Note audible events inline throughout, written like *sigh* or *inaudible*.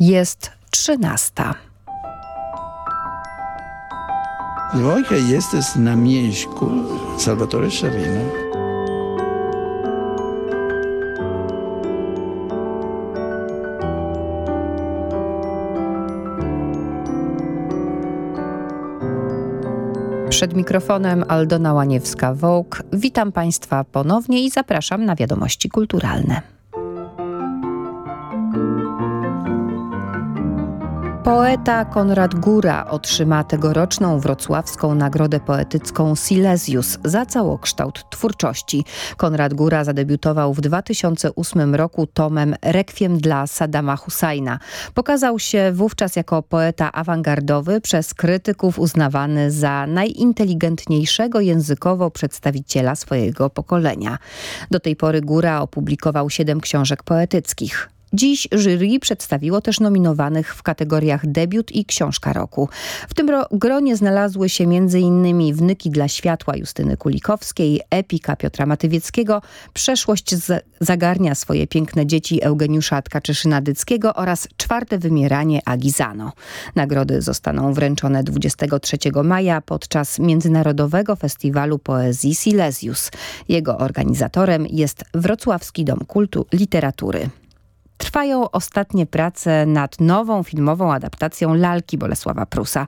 Jest trzynasta. Dwojga jest na miejscu Salvatore Sciavino. Przed mikrofonem Aldona Łaniewska-Wołk. Witam Państwa ponownie i zapraszam na wiadomości kulturalne. Poeta Konrad Góra otrzyma tegoroczną wrocławską nagrodę poetycką Silesius za całokształt twórczości. Konrad Góra zadebiutował w 2008 roku tomem Rekwiem dla Saddama Husajna. Pokazał się wówczas jako poeta awangardowy, przez krytyków uznawany za najinteligentniejszego językowo przedstawiciela swojego pokolenia. Do tej pory Góra opublikował siedem książek poetyckich. Dziś jury przedstawiło też nominowanych w kategoriach debiut i książka roku. W tym gronie znalazły się m.in. Wnyki dla światła Justyny Kulikowskiej, Epika Piotra Matywieckiego, Przeszłość zagarnia swoje piękne dzieci Eugeniusza Tkaczyszyna-Dyckiego oraz Czwarte wymieranie Agizano. Nagrody zostaną wręczone 23 maja podczas Międzynarodowego Festiwalu Poezji Silesius. Jego organizatorem jest Wrocławski Dom Kultu Literatury. Trwają ostatnie prace nad nową filmową adaptacją lalki Bolesława Prusa.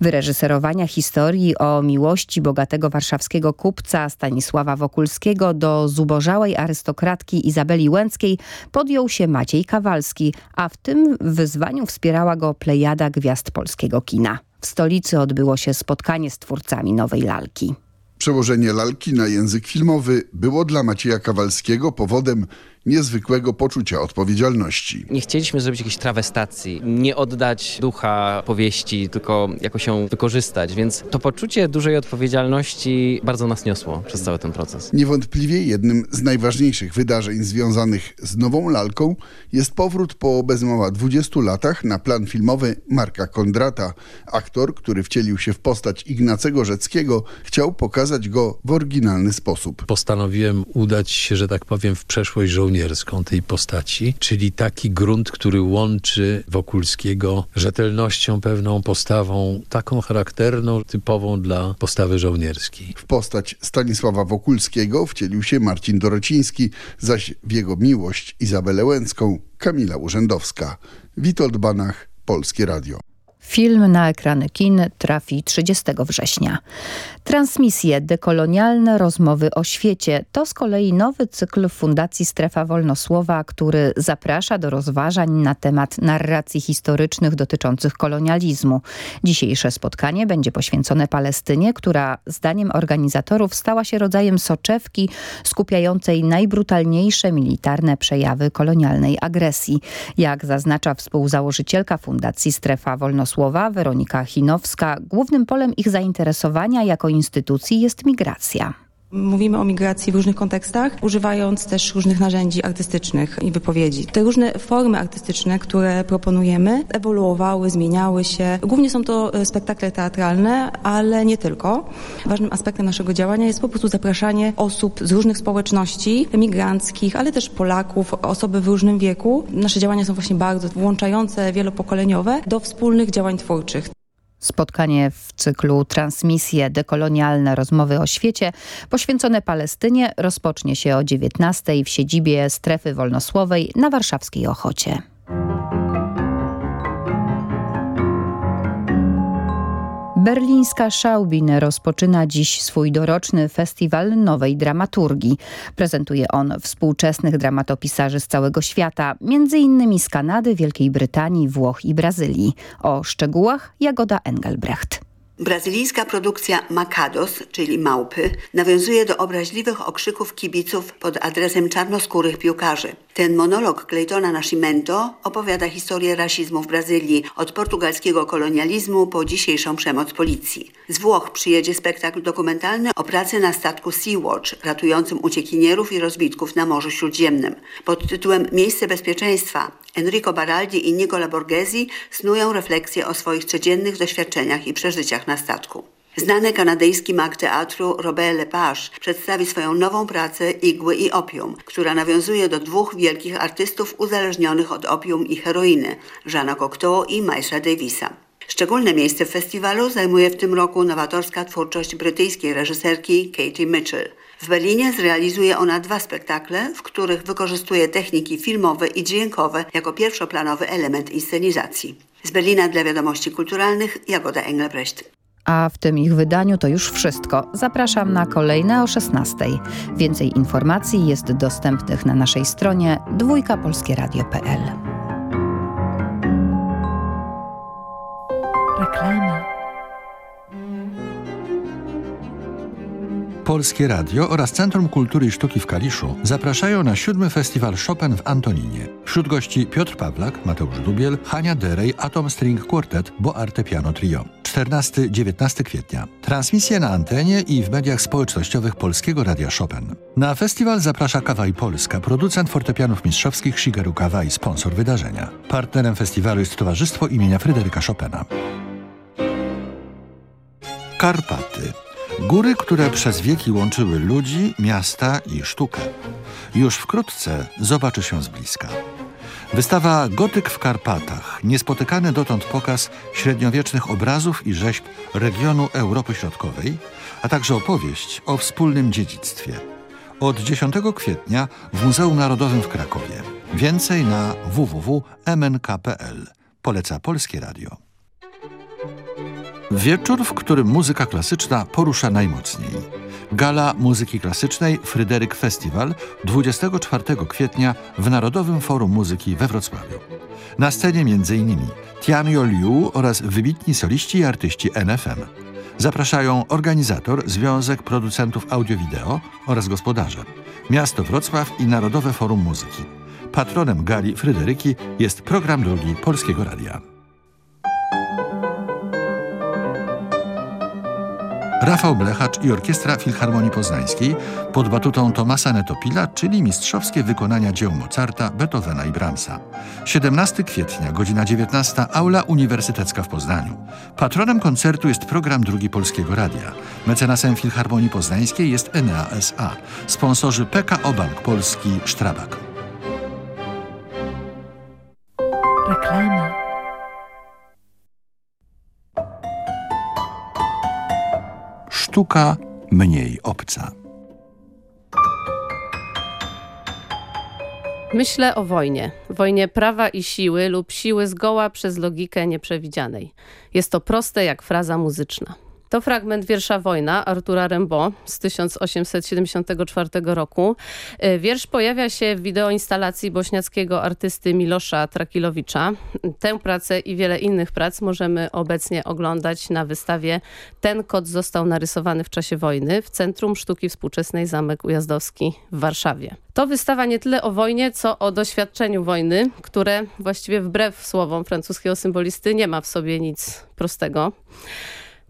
Wyreżyserowania historii o miłości bogatego warszawskiego kupca Stanisława Wokulskiego do zubożałej arystokratki Izabeli Łęckiej podjął się Maciej Kawalski, a w tym wyzwaniu wspierała go plejada gwiazd polskiego kina. W stolicy odbyło się spotkanie z twórcami nowej lalki. Przełożenie lalki na język filmowy było dla Macieja Kawalskiego powodem niezwykłego poczucia odpowiedzialności. Nie chcieliśmy zrobić jakiejś trawestacji, nie oddać ducha powieści, tylko jakoś ją wykorzystać, więc to poczucie dużej odpowiedzialności bardzo nas niosło przez cały ten proces. Niewątpliwie jednym z najważniejszych wydarzeń związanych z nową lalką jest powrót po bez mała 20 latach na plan filmowy Marka Kondrata. Aktor, który wcielił się w postać Ignacego Rzeckiego, chciał pokazać go w oryginalny sposób. Postanowiłem udać się, że tak powiem, w przeszłość żołnierzy żołnierską tej postaci, czyli taki grunt, który łączy Wokulskiego rzetelnością, pewną postawą, taką charakterną, typową dla postawy żołnierskiej. W postać Stanisława Wokulskiego wcielił się Marcin Dorociński, zaś w jego miłość Izabelę Łęcką Kamila Urzędowska. Witold Banach, Polskie Radio. Film na ekrany kin trafi 30 września. Transmisje dekolonialne rozmowy o świecie to z kolei nowy cykl Fundacji Strefa Wolnosłowa, który zaprasza do rozważań na temat narracji historycznych dotyczących kolonializmu. Dzisiejsze spotkanie będzie poświęcone Palestynie, która zdaniem organizatorów stała się rodzajem soczewki skupiającej najbrutalniejsze militarne przejawy kolonialnej agresji. Jak zaznacza współzałożycielka Fundacji Strefa Wolnosłowa Weronika Chinowska, głównym polem ich zainteresowania jako instytucji jest migracja. Mówimy o migracji w różnych kontekstach, używając też różnych narzędzi artystycznych i wypowiedzi. Te różne formy artystyczne, które proponujemy, ewoluowały, zmieniały się. Głównie są to e, spektakle teatralne, ale nie tylko. Ważnym aspektem naszego działania jest po prostu zapraszanie osób z różnych społeczności, emigranckich, ale też Polaków, osoby w różnym wieku. Nasze działania są właśnie bardzo włączające, wielopokoleniowe do wspólnych działań twórczych. Spotkanie w cyklu Transmisje dekolonialne rozmowy o świecie poświęcone Palestynie rozpocznie się o 19 w siedzibie Strefy Wolnosłowej na warszawskiej Ochocie. Berlińska Schaubin rozpoczyna dziś swój doroczny festiwal nowej dramaturgii. Prezentuje on współczesnych dramatopisarzy z całego świata, innymi z Kanady, Wielkiej Brytanii, Włoch i Brazylii. O szczegółach Jagoda Engelbrecht. Brazylijska produkcja Macados, czyli małpy, nawiązuje do obraźliwych okrzyków kibiców pod adresem czarnoskórych piłkarzy. Ten monolog Claytona Nascimento opowiada historię rasizmu w Brazylii, od portugalskiego kolonializmu po dzisiejszą przemoc policji. Z Włoch przyjedzie spektakl dokumentalny o pracy na statku Sea-Watch, ratującym uciekinierów i rozbitków na Morzu Śródziemnym. Pod tytułem Miejsce bezpieczeństwa Enrico Baraldi i Nicola Borghesi snują refleksje o swoich codziennych doświadczeniach i przeżyciach na statku. Znany kanadyjski mag teatru Robert Lepage przedstawi swoją nową pracę Igły i opium, która nawiązuje do dwóch wielkich artystów uzależnionych od opium i heroiny, Jeana Cocteau i Milesa Davisa. Szczególne miejsce w festiwalu zajmuje w tym roku nowatorska twórczość brytyjskiej reżyserki Katie Mitchell. W Berlinie zrealizuje ona dwa spektakle, w których wykorzystuje techniki filmowe i dźwiękowe jako pierwszoplanowy element inscenizacji. Z Berlina dla wiadomości kulturalnych Jagoda Engelbrecht. A w tym ich wydaniu to już wszystko. Zapraszam na kolejne o 16. Więcej informacji jest dostępnych na naszej stronie dwójkapolskieradio.pl. Reklama. Polskie Radio oraz Centrum Kultury i Sztuki w Kaliszu zapraszają na siódmy festiwal Chopin w Antoninie. Wśród gości Piotr Pawlak, Mateusz Dubiel, Hania Derej, Atom String Quartet, Bo Arte Piano Trio. 14-19 kwietnia. Transmisje na antenie i w mediach społecznościowych Polskiego Radia Chopin. Na festiwal zaprasza Kawaj Polska, producent fortepianów mistrzowskich Shigeru Kawaj, sponsor wydarzenia. Partnerem festiwalu jest Towarzystwo imienia Fryderyka Chopina. Karpaty. Góry, które przez wieki łączyły ludzi, miasta i sztukę. Już wkrótce zobaczy się z bliska. Wystawa Gotyk w Karpatach, niespotykany dotąd pokaz średniowiecznych obrazów i rzeźb regionu Europy Środkowej, a także opowieść o wspólnym dziedzictwie. Od 10 kwietnia w Muzeum Narodowym w Krakowie. Więcej na www.mnk.pl. Poleca Polskie Radio. Wieczór, w którym muzyka klasyczna porusza najmocniej. Gala Muzyki Klasycznej Fryderyk Festiwal 24 kwietnia w Narodowym Forum Muzyki we Wrocławiu. Na scenie m.in. Tianyo Liu oraz wybitni soliści i artyści NFM. Zapraszają organizator Związek Producentów Audio-Wideo oraz gospodarze. Miasto Wrocław i Narodowe Forum Muzyki. Patronem gali Fryderyki jest program drugi Polskiego Radia. Rafał Blechacz i Orkiestra Filharmonii Poznańskiej pod batutą Tomasa Netopila, czyli mistrzowskie wykonania dzieł Mozarta, Beethovena i Brahmsa. 17 kwietnia, godzina 19, Aula Uniwersytecka w Poznaniu. Patronem koncertu jest program Drugi Polskiego Radia. Mecenasem Filharmonii Poznańskiej jest Enea S.A. Sponsorzy PKO Bank Polski Sztrabak. Reklama. Sztuka mniej obca. Myślę o wojnie. Wojnie prawa i siły lub siły zgoła przez logikę nieprzewidzianej. Jest to proste jak fraza muzyczna. To fragment wiersza Wojna Artura Rimbaud z 1874 roku. E, Wiersz pojawia się w wideoinstalacji bośniackiego artysty Milosza Trakilowicza. Tę pracę i wiele innych prac możemy obecnie oglądać na wystawie Ten kot został narysowany w czasie wojny w Centrum Sztuki Współczesnej Zamek Ujazdowski w Warszawie. To wystawa nie tyle o wojnie, co o doświadczeniu wojny, które właściwie wbrew słowom francuskiego symbolisty nie ma w sobie nic prostego.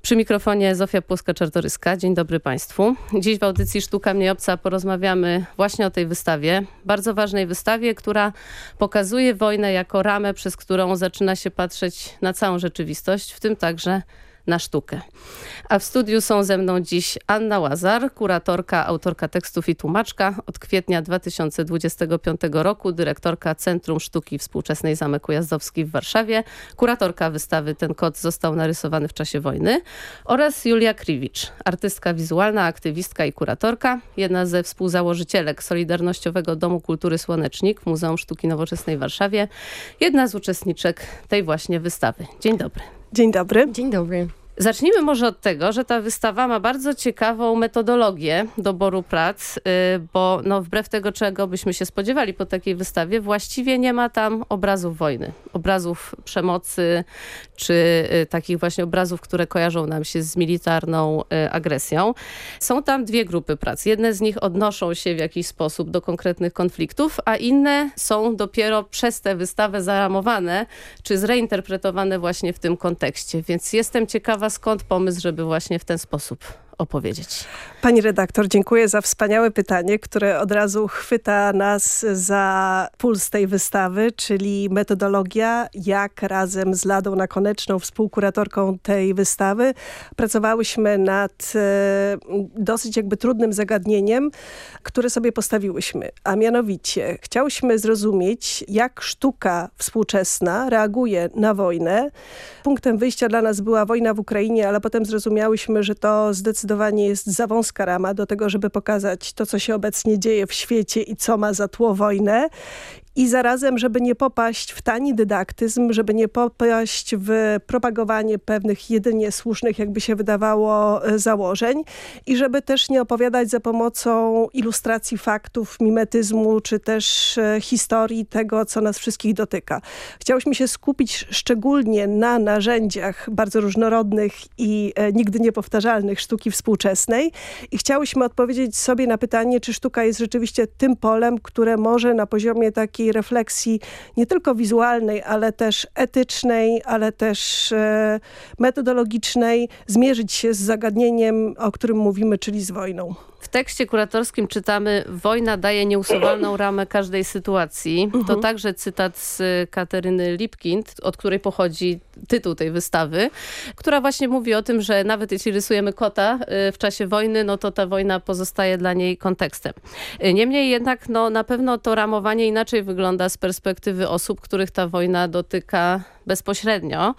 Przy mikrofonie Zofia Płoska-Czartoryska. Dzień dobry Państwu. Dziś w audycji Sztuka Mnie Obca porozmawiamy właśnie o tej wystawie. Bardzo ważnej wystawie, która pokazuje wojnę jako ramę, przez którą zaczyna się patrzeć na całą rzeczywistość, w tym także na sztukę. A w studiu są ze mną dziś Anna Łazar, kuratorka, autorka tekstów i tłumaczka od kwietnia 2025 roku, dyrektorka Centrum Sztuki Współczesnej Zamek Ujazdowski w Warszawie, kuratorka wystawy Ten kot został narysowany w czasie wojny oraz Julia Kriwicz, artystka wizualna, aktywistka i kuratorka, jedna ze współzałożycielek Solidarnościowego Domu Kultury Słonecznik w Muzeum Sztuki Nowoczesnej w Warszawie, jedna z uczestniczek tej właśnie wystawy. Dzień dobry. Dzień dobry. Dzień dobry. Zacznijmy może od tego, że ta wystawa ma bardzo ciekawą metodologię doboru prac, y, bo no, wbrew tego, czego byśmy się spodziewali po takiej wystawie, właściwie nie ma tam obrazów wojny, obrazów przemocy, czy y, takich właśnie obrazów, które kojarzą nam się z militarną y, agresją. Są tam dwie grupy prac. Jedne z nich odnoszą się w jakiś sposób do konkretnych konfliktów, a inne są dopiero przez tę wystawę zaramowane, czy zreinterpretowane właśnie w tym kontekście. Więc jestem ciekawa, skąd pomysł, żeby właśnie w ten sposób opowiedzieć. Pani redaktor, dziękuję za wspaniałe pytanie, które od razu chwyta nas za puls tej wystawy, czyli metodologia, jak razem z Ladą Nakoneczną, współkuratorką tej wystawy, pracowałyśmy nad e, dosyć jakby trudnym zagadnieniem, które sobie postawiłyśmy. A mianowicie chciałyśmy zrozumieć, jak sztuka współczesna reaguje na wojnę. Punktem wyjścia dla nas była wojna w Ukrainie, ale potem zrozumiałyśmy, że to zdecydowanie jest za wąska rama do tego, żeby pokazać to, co się obecnie dzieje w świecie i co ma za tło wojnę i zarazem, żeby nie popaść w tani dydaktyzm, żeby nie popaść w propagowanie pewnych jedynie słusznych, jakby się wydawało, e, założeń i żeby też nie opowiadać za pomocą ilustracji faktów, mimetyzmu, czy też e, historii tego, co nas wszystkich dotyka. Chciałyśmy się skupić szczególnie na narzędziach bardzo różnorodnych i e, nigdy niepowtarzalnych sztuki współczesnej i chciałyśmy odpowiedzieć sobie na pytanie, czy sztuka jest rzeczywiście tym polem, które może na poziomie takiej refleksji nie tylko wizualnej, ale też etycznej, ale też e, metodologicznej zmierzyć się z zagadnieniem, o którym mówimy, czyli z wojną. W tekście kuratorskim czytamy wojna daje nieusuwalną ramę każdej sytuacji. To Mhm. także cytat z Kateryny Lipkind, od której pochodzi tytuł tej wystawy, która właśnie mówi o tym, że nawet jeśli rysujemy kota y, w czasie wojny, no to ta wojna pozostaje dla niej kontekstem. Y, Niemniej jednak no, na pewno to ramowanie inaczej wygląda z perspektywy osób, których ta wojna dotyka bezpośrednio,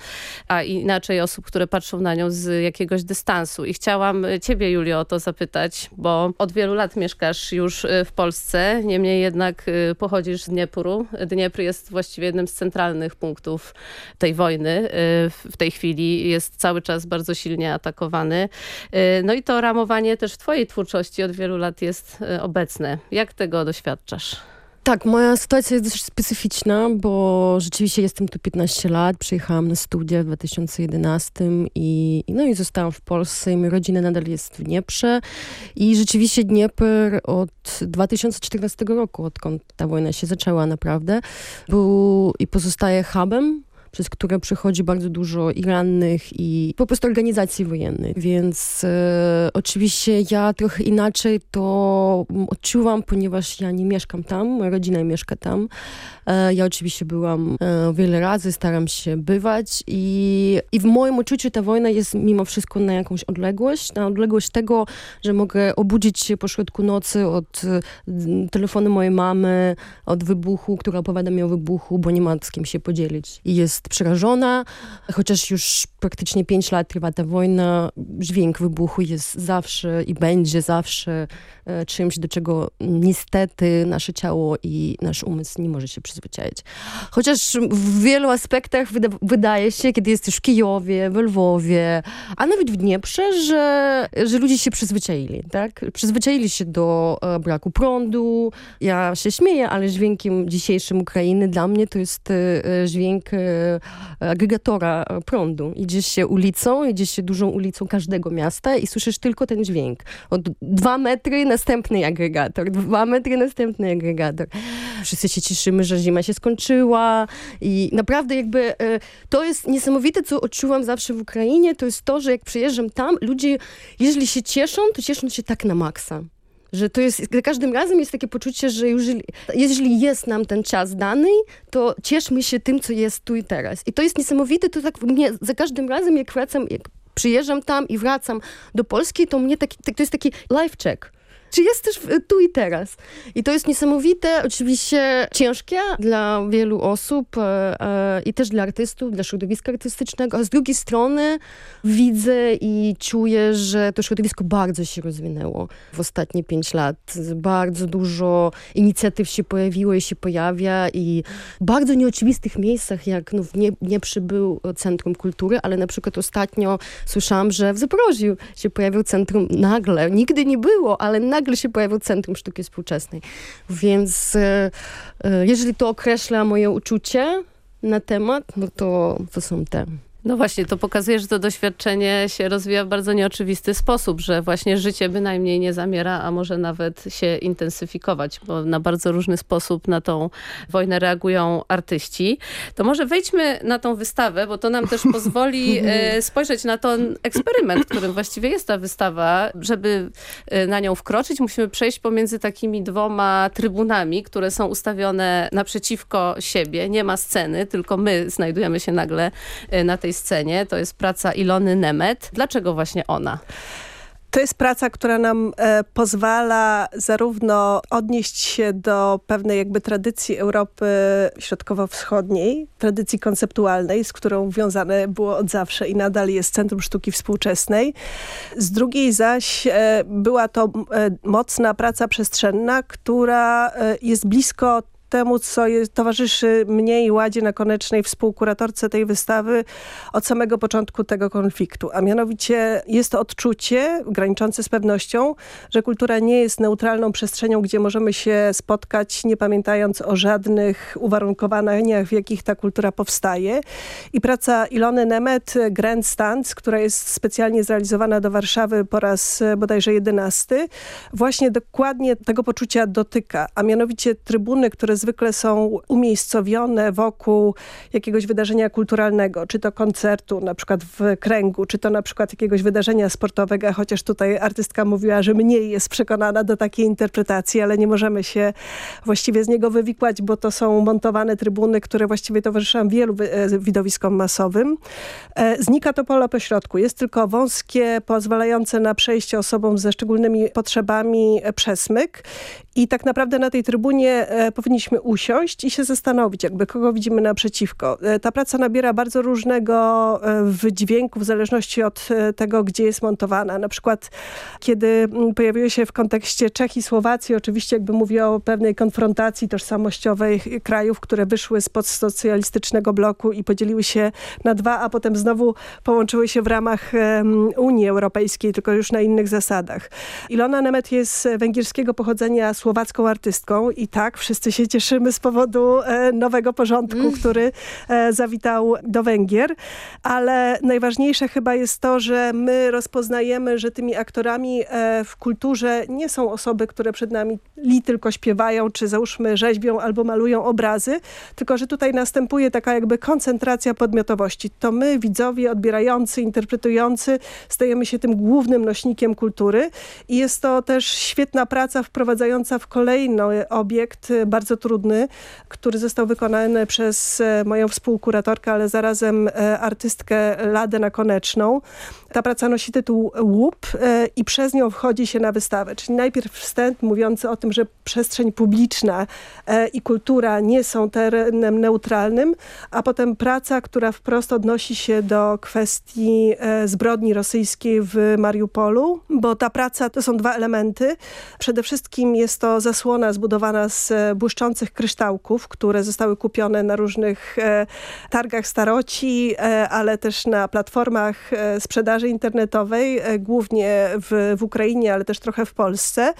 a inaczej osób, które patrzą na nią z jakiegoś dystansu. I chciałam y, ciebie, Julio, o to zapytać, bo od wielu lat mieszkasz już y, w Polsce, niemniej jednak y, pochodzisz z Dniepru. Dniepr jest właściwie jednym z centralnych punktów tej wojny. W- tej chwili jest cały czas bardzo silnie atakowany. No i to ramowanie też w twojej twórczości od wielu lat jest obecne. Jak tego doświadczasz? Tak, moja sytuacja jest dość specyficzna, bo rzeczywiście jestem tu 15 lat, przyjechałam na studia w 2011 i, no i zostałam w Polsce i moja rodzina nadal jest w Dnieprze. I rzeczywiście Dniepr od 2014 roku, odkąd ta wojna się zaczęła naprawdę, był i pozostaje hubem przez które przechodzi bardzo dużo i rannych, i po prostu organizacji wojennych. Więc e, oczywiście ja trochę inaczej to odczuwam, ponieważ ja nie mieszkam tam, moja rodzina mieszka tam. E, ja oczywiście byłam e, wiele razy, staram się bywać i, i w moim odczuciu ta wojna jest mimo wszystko na jakąś odległość, na odległość tego, że mogę obudzić się po środku nocy od e, telefonu mojej mamy, od wybuchu, która opowiada mi o wybuchu, bo nie ma z kim się podzielić. I jest przerażona, chociaż już praktycznie pięć lat trwa ta wojna, dźwięk wybuchu jest zawsze i będzie zawsze e, czymś, do czego niestety nasze ciało i nasz umysł nie może się przyzwyczaić. Chociaż w wielu aspektach wyda wydaje się, kiedy jesteś w Kijowie, w Lwowie, a nawet w Dnieprze, że, że ludzie się przyzwyczaili, tak? Przyzwyczaili się do e, braku prądu. Ja się śmieję, ale dźwiękiem dzisiejszym Ukrainy dla mnie to jest e, e, dźwięk e, agregatora e, prądu. Idziesz się ulicą, idziesz się dużą ulicą każdego miasta i słyszysz tylko ten dźwięk. Od dwa metry następny agregator, dwa metry następny agregator. Wszyscy się cieszymy, że zima się skończyła i naprawdę jakby e, to jest niesamowite, co odczuwam zawsze w Ukrainie, to jest to, że jak przyjeżdżam tam, ludzie, jeżeli się cieszą, to cieszą się tak na maksa. Że to jest, za każdym razem jest takie poczucie, że jeżeli, jeżeli jest nam ten czas dany, to cieszmy się tym, co jest tu i teraz. I to jest niesamowite, to tak mnie za każdym razem, jak wracam, jak przyjeżdżam tam i wracam do Polski, to mnie taki, to jest taki life check. Czy jest też w- tu i teraz? I to jest niesamowite, oczywiście ciężkie dla wielu osób e, e, i też dla artystów, dla środowiska artystycznego, a z drugiej strony widzę i czuję, że to środowisko bardzo się rozwinęło w ostatnie pięć lat. Bardzo dużo inicjatyw się pojawiło i się pojawia i w bardzo nieoczywistych miejscach, jak no, nie, nie przybył Centrum Kultury, ale na przykład ostatnio słyszałam, że w Zaporożu się pojawił centrum nagle, nigdy nie było, ale nagle się pojawił Centrum Sztuki Współczesnej. Więc e, e, jeżeli to określa moje uczucie na temat, no to, to są te No właśnie, to pokazuje, że to doświadczenie się rozwija w bardzo nieoczywisty sposób, że właśnie życie bynajmniej nie zamiera, a może nawet się intensyfikować, bo na bardzo różny sposób na tą wojnę reagują artyści. To może wejdźmy na tą wystawę, bo to nam też *laughs* pozwoli e, spojrzeć na ten eksperyment, którym właściwie jest ta wystawa. Żeby e, na nią wkroczyć, musimy przejść pomiędzy takimi dwoma trybunami, które są ustawione naprzeciwko siebie. Nie ma sceny, tylko my znajdujemy się nagle e, na tej scenie. To jest praca Ilony Nemet. Dlaczego właśnie ona? To jest praca, która nam e, pozwala zarówno odnieść się do pewnej jakby tradycji Europy Środkowo-Wschodniej, tradycji konceptualnej, z którą wiązane było od zawsze i nadal jest Centrum Sztuki Współczesnej. Z drugiej zaś e, była to e, mocna praca przestrzenna, która e, jest blisko temu, co jest, towarzyszy mnie i Ładzie Nakonecznej, współkuratorce tej wystawy od samego początku tego konfliktu. A mianowicie jest to odczucie graniczące z pewnością, że kultura nie jest neutralną przestrzenią, gdzie możemy się spotkać, nie pamiętając o żadnych uwarunkowaniach, w jakich ta kultura powstaje. I praca Ilony Nemet, Grand Stands, która jest specjalnie zrealizowana do Warszawy po raz bodajże jedenasty, właśnie dokładnie tego poczucia dotyka, a mianowicie trybuny, które zwykle są umiejscowione wokół jakiegoś wydarzenia kulturalnego, czy to koncertu na przykład w kręgu, czy to na przykład jakiegoś wydarzenia sportowego, chociaż tutaj artystka mówiła, że mniej jest przekonana do takiej interpretacji, ale nie możemy się właściwie z niego wywikłać, bo to są montowane trybuny, które właściwie towarzyszą wielu e, widowiskom masowym. E, znika to pole pośrodku. Jest tylko wąskie, pozwalające na przejście osobom ze szczególnymi potrzebami e, przesmyk i tak naprawdę na tej trybunie powinniśmy usiąść i się zastanowić, jakby kogo widzimy naprzeciwko. E, ta praca nabiera bardzo różnego e, wydźwięku w zależności od e, tego, gdzie jest montowana. Na przykład, kiedy mm, pojawiły się w kontekście Czech i Słowacji, oczywiście jakby mówię o pewnej konfrontacji tożsamościowej krajów, które wyszły z podsocjalistycznego bloku i podzieliły się na dwa, a potem znowu połączyły się w ramach Unii Europejskiej, tylko już na innych zasadach. Ilona Nemet jest węgierskiego pochodzenia słowacką artystką i tak, wszyscy się cieszymy z powodu e, nowego porządku, mm. który e, zawitał do Węgier. Ale najważniejsze chyba jest to, że my rozpoznajemy, że tymi aktorami e, w kulturze nie są osoby, które przed nami li tylko śpiewają, czy załóżmy rzeźbią albo malują obrazy, tylko że tutaj następuje taka jakby koncentracja podmiotowości. To my, widzowie, odbierający, interpretujący, stajemy się tym głównym nośnikiem kultury i jest to też świetna praca wprowadzająca w kolejny obiekt bardzo trudny trudny, który został wykonany przez e, moją współkuratorkę, ale zarazem e, artystkę Ladę Nakoneczną. Ta praca nosi tytuł Łup e, i przez nią wchodzi się na wystawę. Czyli najpierw wstęp mówiący o tym, że przestrzeń publiczna i kultura nie są terenem neutralnym, a potem praca, która wprost odnosi się do kwestii zbrodni rosyjskiej w Mariupolu, bo ta praca to są dwa elementy. Przede wszystkim jest to zasłona zbudowana z błyszczących kryształków, które zostały kupione na różnych e, targach staroci, e, ale też na platformach e, sprzedaży internetowej, e, głównie w, w Ukrainie, ale też trochę w Polsce.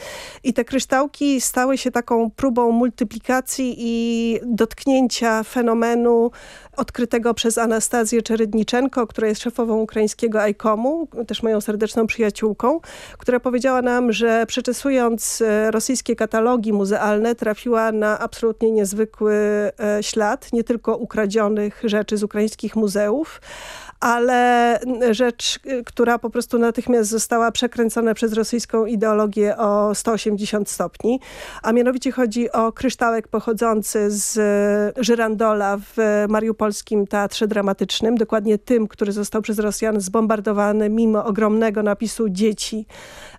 I te kryształki stały się taką próbą multiplikacji i dotknięcia fenomenu odkrytego przez Anastazję Czerydniczenko, która jest szefową ukraińskiego ICOM-u, też moją serdeczną przyjaciółką, która powiedziała nam, że przeczesując e, rosyjskie katalogi muzealne trafiła na absolutnie niezwykły e, ślad, nie tylko ukradzionych rzeczy z ukraińskich muzeów, ale rzecz, która po prostu natychmiast została przekręcona przez rosyjską ideologię o 180 stopni, a mianowicie chodzi o kryształek pochodzący z Żyrandola w Mariupolskim Teatrze Dramatycznym, dokładnie tym, który został przez Rosjan zbombardowany mimo ogromnego napisu dzieci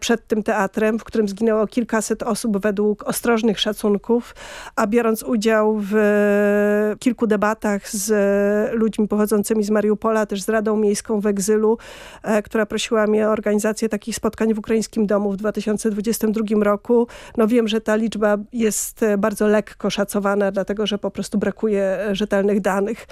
przed tym teatrem, w którym zginęło kilkaset osób według ostrożnych szacunków, a biorąc udział w kilku debatach z ludźmi pochodzącymi z Mariupola, też z Radą Miejską w Egzylu, e, która prosiła mnie o organizację takich spotkań w Ukraińskim Domu w 2022 roku. No wiem, że ta liczba jest e, bardzo lekko szacowana, dlatego że po prostu brakuje e, rzetelnych danych.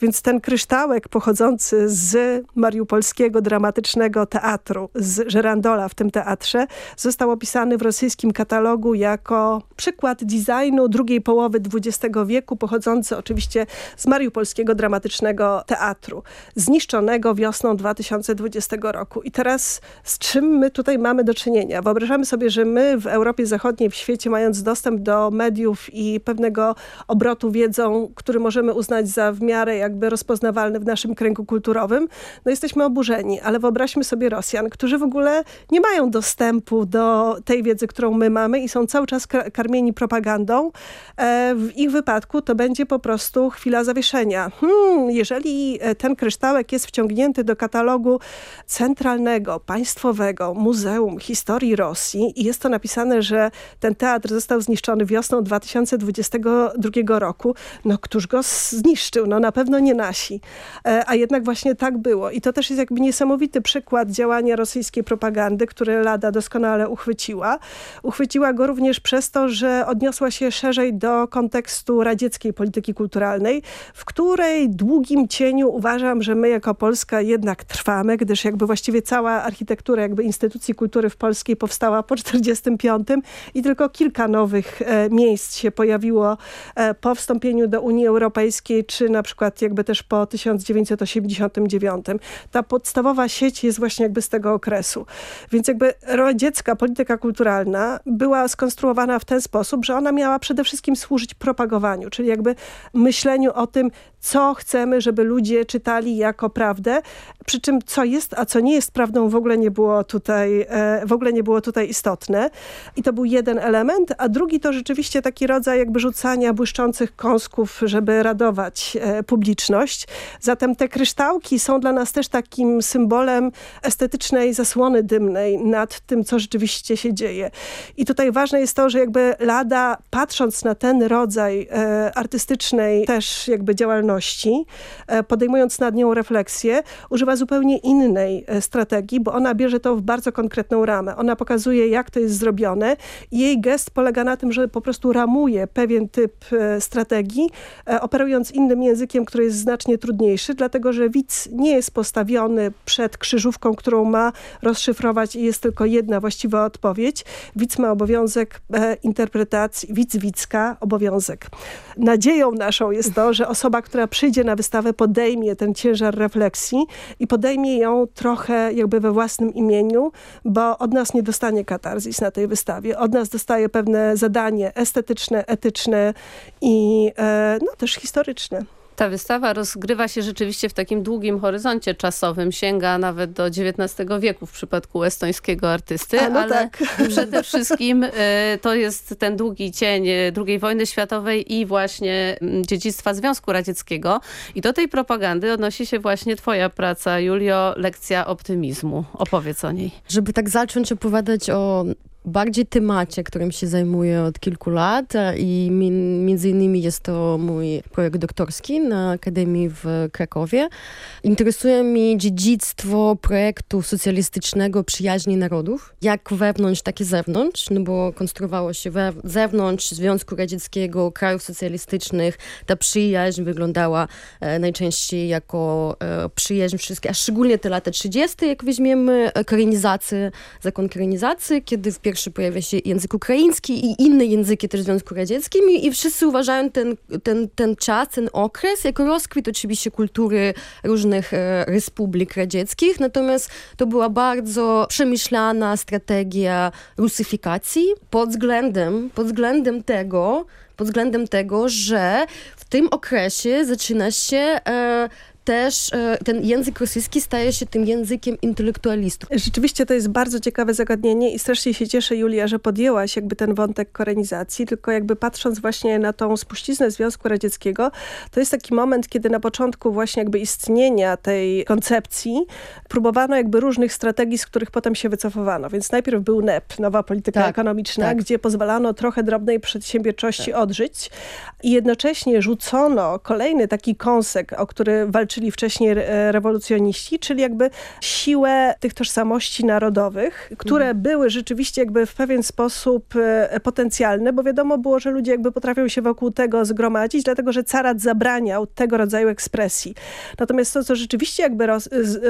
Więc ten kryształek pochodzący z mariupolskiego dramatycznego teatru, z Żerandola w tym teatrze, został opisany w rosyjskim katalogu jako przykład designu drugiej połowy XX wieku, pochodzący oczywiście z mariupolskiego dramatycznego teatru. Zniszczony zniszczonego wiosną 2020 roku. I teraz z czym my tutaj mamy do czynienia? Wyobrażamy sobie, że my w Europie Zachodniej, w świecie, mając dostęp do mediów i pewnego obrotu wiedzą, który możemy uznać za w miarę jakby rozpoznawalny w naszym kręgu kulturowym, no jesteśmy oburzeni. Ale wyobraźmy sobie Rosjan, którzy w ogóle nie mają dostępu do tej wiedzy, którą my mamy i są cały czas karmieni propagandą. E, w ich wypadku to będzie po prostu chwila zawieszenia. Hmm, jeżeli e, ten kryształek jest wciągnięty do katalogu centralnego, państwowego Muzeum Historii Rosji i jest to napisane, że ten teatr został zniszczony wiosną 2022 roku, no któż go zniszczył? No na pewno nie nasi. E, a jednak właśnie tak było. I to też jest jakby niesamowity przykład działania rosyjskiej propagandy, które Lada doskonale uchwyciła. Uchwyciła go również przez to, że odniosła się szerzej do kontekstu radzieckiej polityki kulturalnej, w której długim cieniu uważam, że my jako Polska jednak trwamy, gdyż jakby właściwie cała architektura jakby instytucji kultury w Polskiej powstała po 45 i tylko kilka nowych e, miejsc się pojawiło e, po wstąpieniu do Unii Europejskiej, czy na przykład jakby też po 1989. Ta podstawowa sieć jest właśnie jakby z tego okresu. Więc jakby radziecka polityka kulturalna była skonstruowana w ten sposób, że ona miała przede wszystkim służyć propagowaniu, czyli jakby myśleniu o tym, co chcemy, żeby ludzie czytali jako prawdę, przy czym co jest, a co nie jest prawdą w ogóle nie było tutaj, e, w ogóle nie było tutaj istotne. I to był jeden element, a drugi to rzeczywiście taki rodzaj jakby rzucania błyszczących kąsków, żeby radować e, publiczność. Zatem te kryształki są dla nas też takim symbolem estetycznej zasłony dymnej nad tym, co rzeczywiście się dzieje. I tutaj ważne jest to, że jakby Lada, patrząc na ten rodzaj e, artystycznej też jakby działalności, e, podejmując nad nią refleksję, używa zupełnie innej e, strategii, bo ona bierze to w bardzo konkretną ramę. Ona pokazuje, jak to jest zrobione jej gest polega na tym, że po prostu ramuje pewien typ e, strategii, operując innym językiem, który jest znacznie trudniejszy, dlatego że widz nie jest postawiony przed krzyżówką, którą ma rozszyfrować i jest tylko jedna właściwa odpowiedź. Widz ma obowiązek interpretacji, widz widzka obowiązek. Nadzieją naszą jest to, że osoba, która przyjdzie na wystawę podejmie ten ciężar refleksji i podejmie ją trochę jakby we własnym imieniu, bo od nas nie dostanie katarzis na tej wystawie. Od nas dostaje pewne zadanie estetyczne, etyczne i e, no, też historyczne. Ta wystawa rozgrywa się rzeczywiście w takim długim horyzoncie czasowym, sięga nawet do XIX wieku w przypadku estońskiego artysty, no ale tak. *laughs* przede wszystkim y, to jest ten długi cień e, II wojny światowej i właśnie dziedzictwa Związku Radzieckiego. I do tej propagandy odnosi się właśnie twoja praca, Julio, Lekcja optymizmu. Opowiedz o niej. Żeby tak zacząć opowiadać o bardziej temacie, którym się zajmuję od kilku lat i między innymi jest to mój projekt doktorski na Akademii w Krakowie. Interesuje mnie dziedzictwo projektu socjalistycznego Przyjaźni Narodów, jak wewnątrz, tak i zewnątrz, no bo konstruowało się zewnątrz Związku Radzieckiego, krajów socjalistycznych. Ta przyjaźń wyglądała e, najczęściej jako e, przyjaźń wszystkich, a szczególnie te lata 30., jak weźmiemy e, zakon korenizacji, kiedy w pierwszym pierwszy pojawia się język ukraiński i inne języki też w Związku Radzieckim i, i wszyscy uważają ten, ten, ten czas, ten okres jako rozkwit oczywiście kultury różnych e, republik radzieckich, natomiast to była bardzo przemyślana strategia rusyfikacji pod względem, pod względem tego, pod względem tego, że w tym okresie zaczyna się e, też e, ten język rosyjski staje się tym językiem intelektualistów. Rzeczywiście to jest bardzo ciekawe zagadnienie i strasznie się cieszę, Julia, że podjęłaś jakby ten wątek korenizacji, tylko jakby patrząc właśnie na tą spuściznę Związku Radzieckiego, to jest taki moment, kiedy na początku właśnie jakby istnienia tej koncepcji próbowano jakby różnych strategii, z których potem się wycofywano. Więc najpierw był NEP, nowa polityka tak, ekonomiczna, tak. gdzie pozwalano trochę drobnej przedsiębiorczości tak. odżyć i jednocześnie rzucono kolejny taki kąsek, o który walczyli czyli wcześniej rewolucjoniści, czyli jakby siłę tych tożsamości narodowych, które mhm. były rzeczywiście jakby w pewien sposób e, potencjalne, bo wiadomo było, że ludzie jakby potrafią się wokół tego zgromadzić, dlatego że carat zabraniał tego rodzaju ekspresji. Natomiast to, co rzeczywiście jakby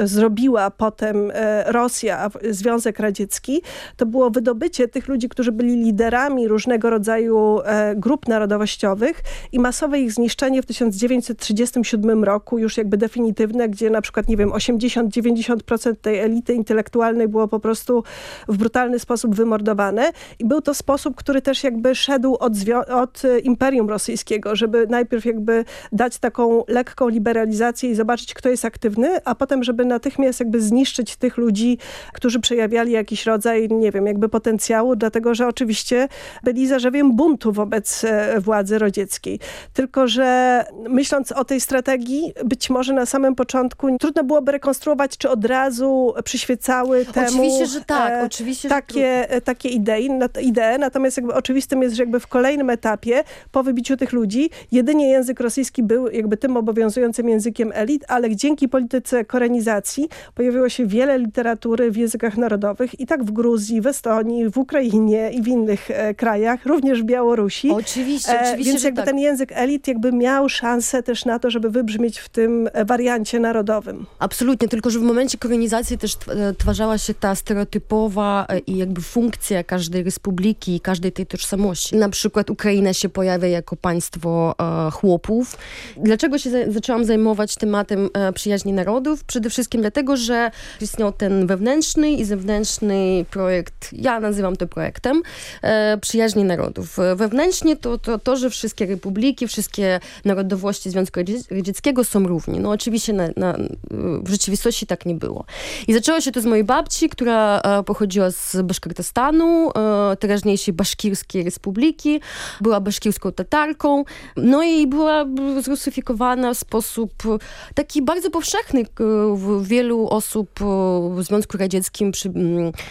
zrobiła potem e, Rosja, Związek Radziecki, to było wydobycie tych ludzi, którzy byli liderami różnego rodzaju e, grup narodowościowych i masowe ich zniszczenie w 1937 roku już jakby definitywne, gdzie na przykład, nie wiem, 80-90% tej elity intelektualnej było po prostu w brutalny sposób wymordowane i był to sposób, który też jakby szedł od, od Imperium Rosyjskiego, żeby najpierw jakby dać taką lekką liberalizację i zobaczyć, kto jest aktywny, a potem, żeby natychmiast jakby zniszczyć tych ludzi, którzy przejawiali jakiś rodzaj, nie wiem, jakby potencjału, dlatego, że oczywiście byli zarzewiem buntu wobec e, władzy radzieckiej. Tylko, że myśląc o tej strategii, być może na samym początku trudno byłoby rekonstruować, czy od razu przyświecały temu oczywiście, że tak, e, oczywiście, takie, że takie idei, idee. Natomiast jakby oczywistym jest, że jakby w kolejnym etapie, po wybiciu tych ludzi, jedynie język rosyjski był jakby tym obowiązującym językiem elit, ale dzięki polityce korenizacji pojawiło się wiele literatury w językach narodowych i tak w Gruzji, w Estonii, w Ukrainie i w innych e, krajach, również w Białorusi. Oczywiście, e, oczywiście, Więc jakby tak. ten język elit jakby miał szansę też na to, żeby wybrzmieć w tym e, wariancie narodowym. Absolutnie, tylko że w momencie kolonizacji też e, twarzała się ta stereotypowa e, i jakby funkcja każdej republiki i każdej tej tożsamości. Na przykład Ukraina się pojawia jako państwo e, chłopów. Dlaczego się za zaczęłam zajmować tematem e, przyjaźni narodów? Przede wszystkim dlatego, że istniał ten wewnętrzny i zewnętrzny projekt, ja nazywam to projektem, e, przyjaźni narodów. Wewnętrznie to, to to, że wszystkie republiki, wszystkie narodowości Związku Radzieckiego są No oczywiście na, na, w rzeczywistości tak nie było. I zaczęło się to z mojej babci, która e, pochodziła z Baszkortostanu, e, teraźniejszej Baszkirskiej Republiki, była baszkirską tatarką, no i była zrusyfikowana w sposób taki bardzo powszechny. Wielu osób w Związku Radzieckim przy,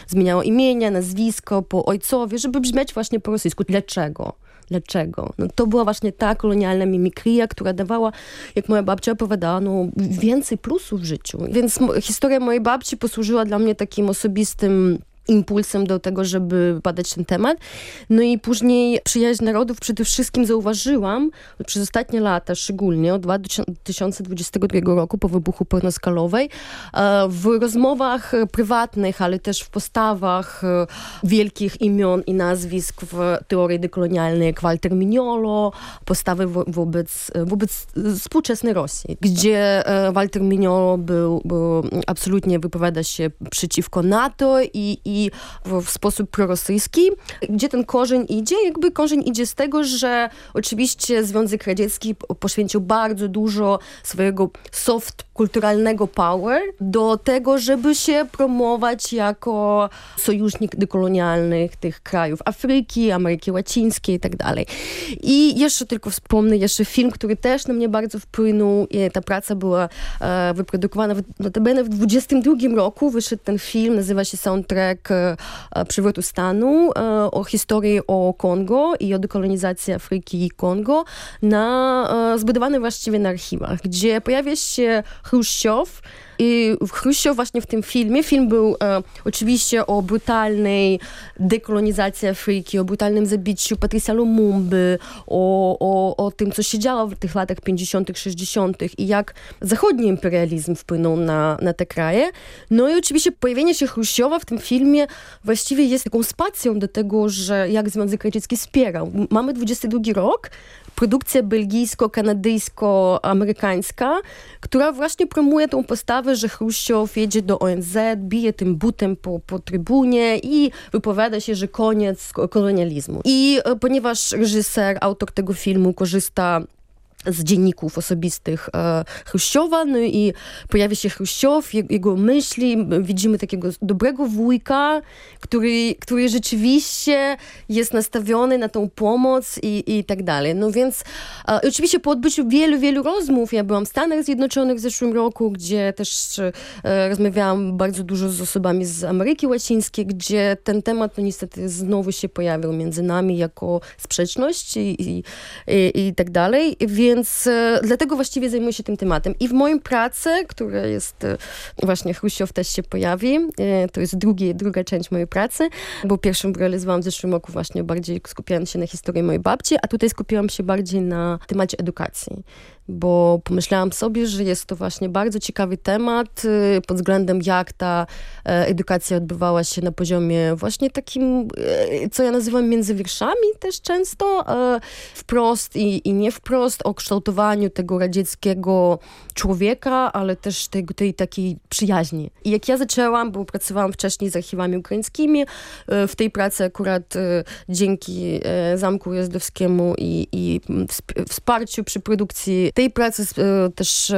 zmieniało imienia, nazwisko po ojcowie, żeby brzmieć właśnie po rosyjsku. Dlaczego? Dlaczego? No to była właśnie ta kolonialna mimikria, która dawała, jak moja babcia opowiadała, no, więcej plusów w życiu. Więc historia mojej babci posłużyła dla mnie takim osobistym impulsem do tego, żeby badać ten temat. No i później przyjaźń narodów przede wszystkim zauważyłam przez ostatnie lata, szczególnie od 2022 roku po wybuchu pełnoskalowej, w rozmowach prywatnych, ale też w postawach wielkich imion i nazwisk w teorii dekolonialnej, jak Walter Mignolo, postawy wo wobec, wobec współczesnej Rosji, gdzie Walter Mignolo był, był absolutnie wypowiada się przeciwko NATO i, i w, sposób prorosyjski. Gdzie ten korzeń idzie? Jakby korzeń idzie z tego, że oczywiście Związek Radziecki poświęcił bardzo dużo swojego soft kulturalnego power do tego, żeby się promować jako sojusznik dekolonialnych tych krajów Afryki, Ameryki Łacińskiej i tak dalej. I jeszcze tylko wspomnę jeszcze film, który też na mnie bardzo wpłynął. I ta praca była e, wyprodukowana w, notabene w 22 roku. Wyszedł ten film, nazywa się soundtrack e, Przywrotu Stanu e, o historii o Kongo i o dekolonizacji Afryki i Kongo na, e, zbudowany właściwie na archiwach, gdzie pojawia się Chruszczow, i Chruściow właśnie w tym filmie, film był e, oczywiście o brutalnej dekolonizacji Afryki, o brutalnym zabiciu Patrycja Lumumby, o, o, o tym, co się działo w tych latach 50., 60. i jak zachodni imperializm wpłynął na, na te kraje. No i oczywiście pojawienie się Chruściowa w tym filmie właściwie jest taką spacją do tego, że jak Związek Radziecki wspierał. Mamy 22 rok, produkcja belgijsko-kanadyjsko-amerykańska, która właśnie promuje tą postawę, że Chruściow jedzie do ONZ, bije tym butem po, po trybunie i wypowiada się, że koniec kolonializmu. I ponieważ reżyser, autor tego filmu korzysta z dzienników osobistych e, Chruściowa, no i pojawia się Chruściow, jego myśli, widzimy takiego dobrego wujka, który, który rzeczywiście jest nastawiony na tą pomoc i, i tak dalej. No więc e, oczywiście po odbyciu wielu, wielu rozmów, ja byłam w Stanach Zjednoczonych w zeszłym roku, gdzie też e, rozmawiałam bardzo dużo z osobami z Ameryki Łacińskiej, gdzie ten temat no niestety znowu się pojawił między nami jako sprzeczność i, i, i, i tak dalej, więc więc e, dlatego właściwie zajmuję się tym tematem. I w moim pracy, która jest, e, właśnie Chruściow też się pojawi, e, to jest druga część mojej pracy, bo pierwszą realizowałam w zeszłym roku właśnie bardziej skupiając się na historii mojej babci, a tutaj skupiłam się bardziej na temacie edukacji bo pomyślałam sobie, że jest to właśnie bardzo ciekawy temat y, pod względem jak ta e, edukacja odbywała się na poziomie właśnie takim, e, co ja nazywam między wierszami też często, e, wprost i, i nie wprost, o kształtowaniu tego radzieckiego człowieka, ale też tego, tej takiej przyjaźni. I jak ja zaczęłam, bo pracowałam wcześniej z archiwami ukraińskimi, e, w tej pracy akurat e, dzięki e, Zamku Jazdowskiemu i, i wsparciu przy produkcji tej pracy też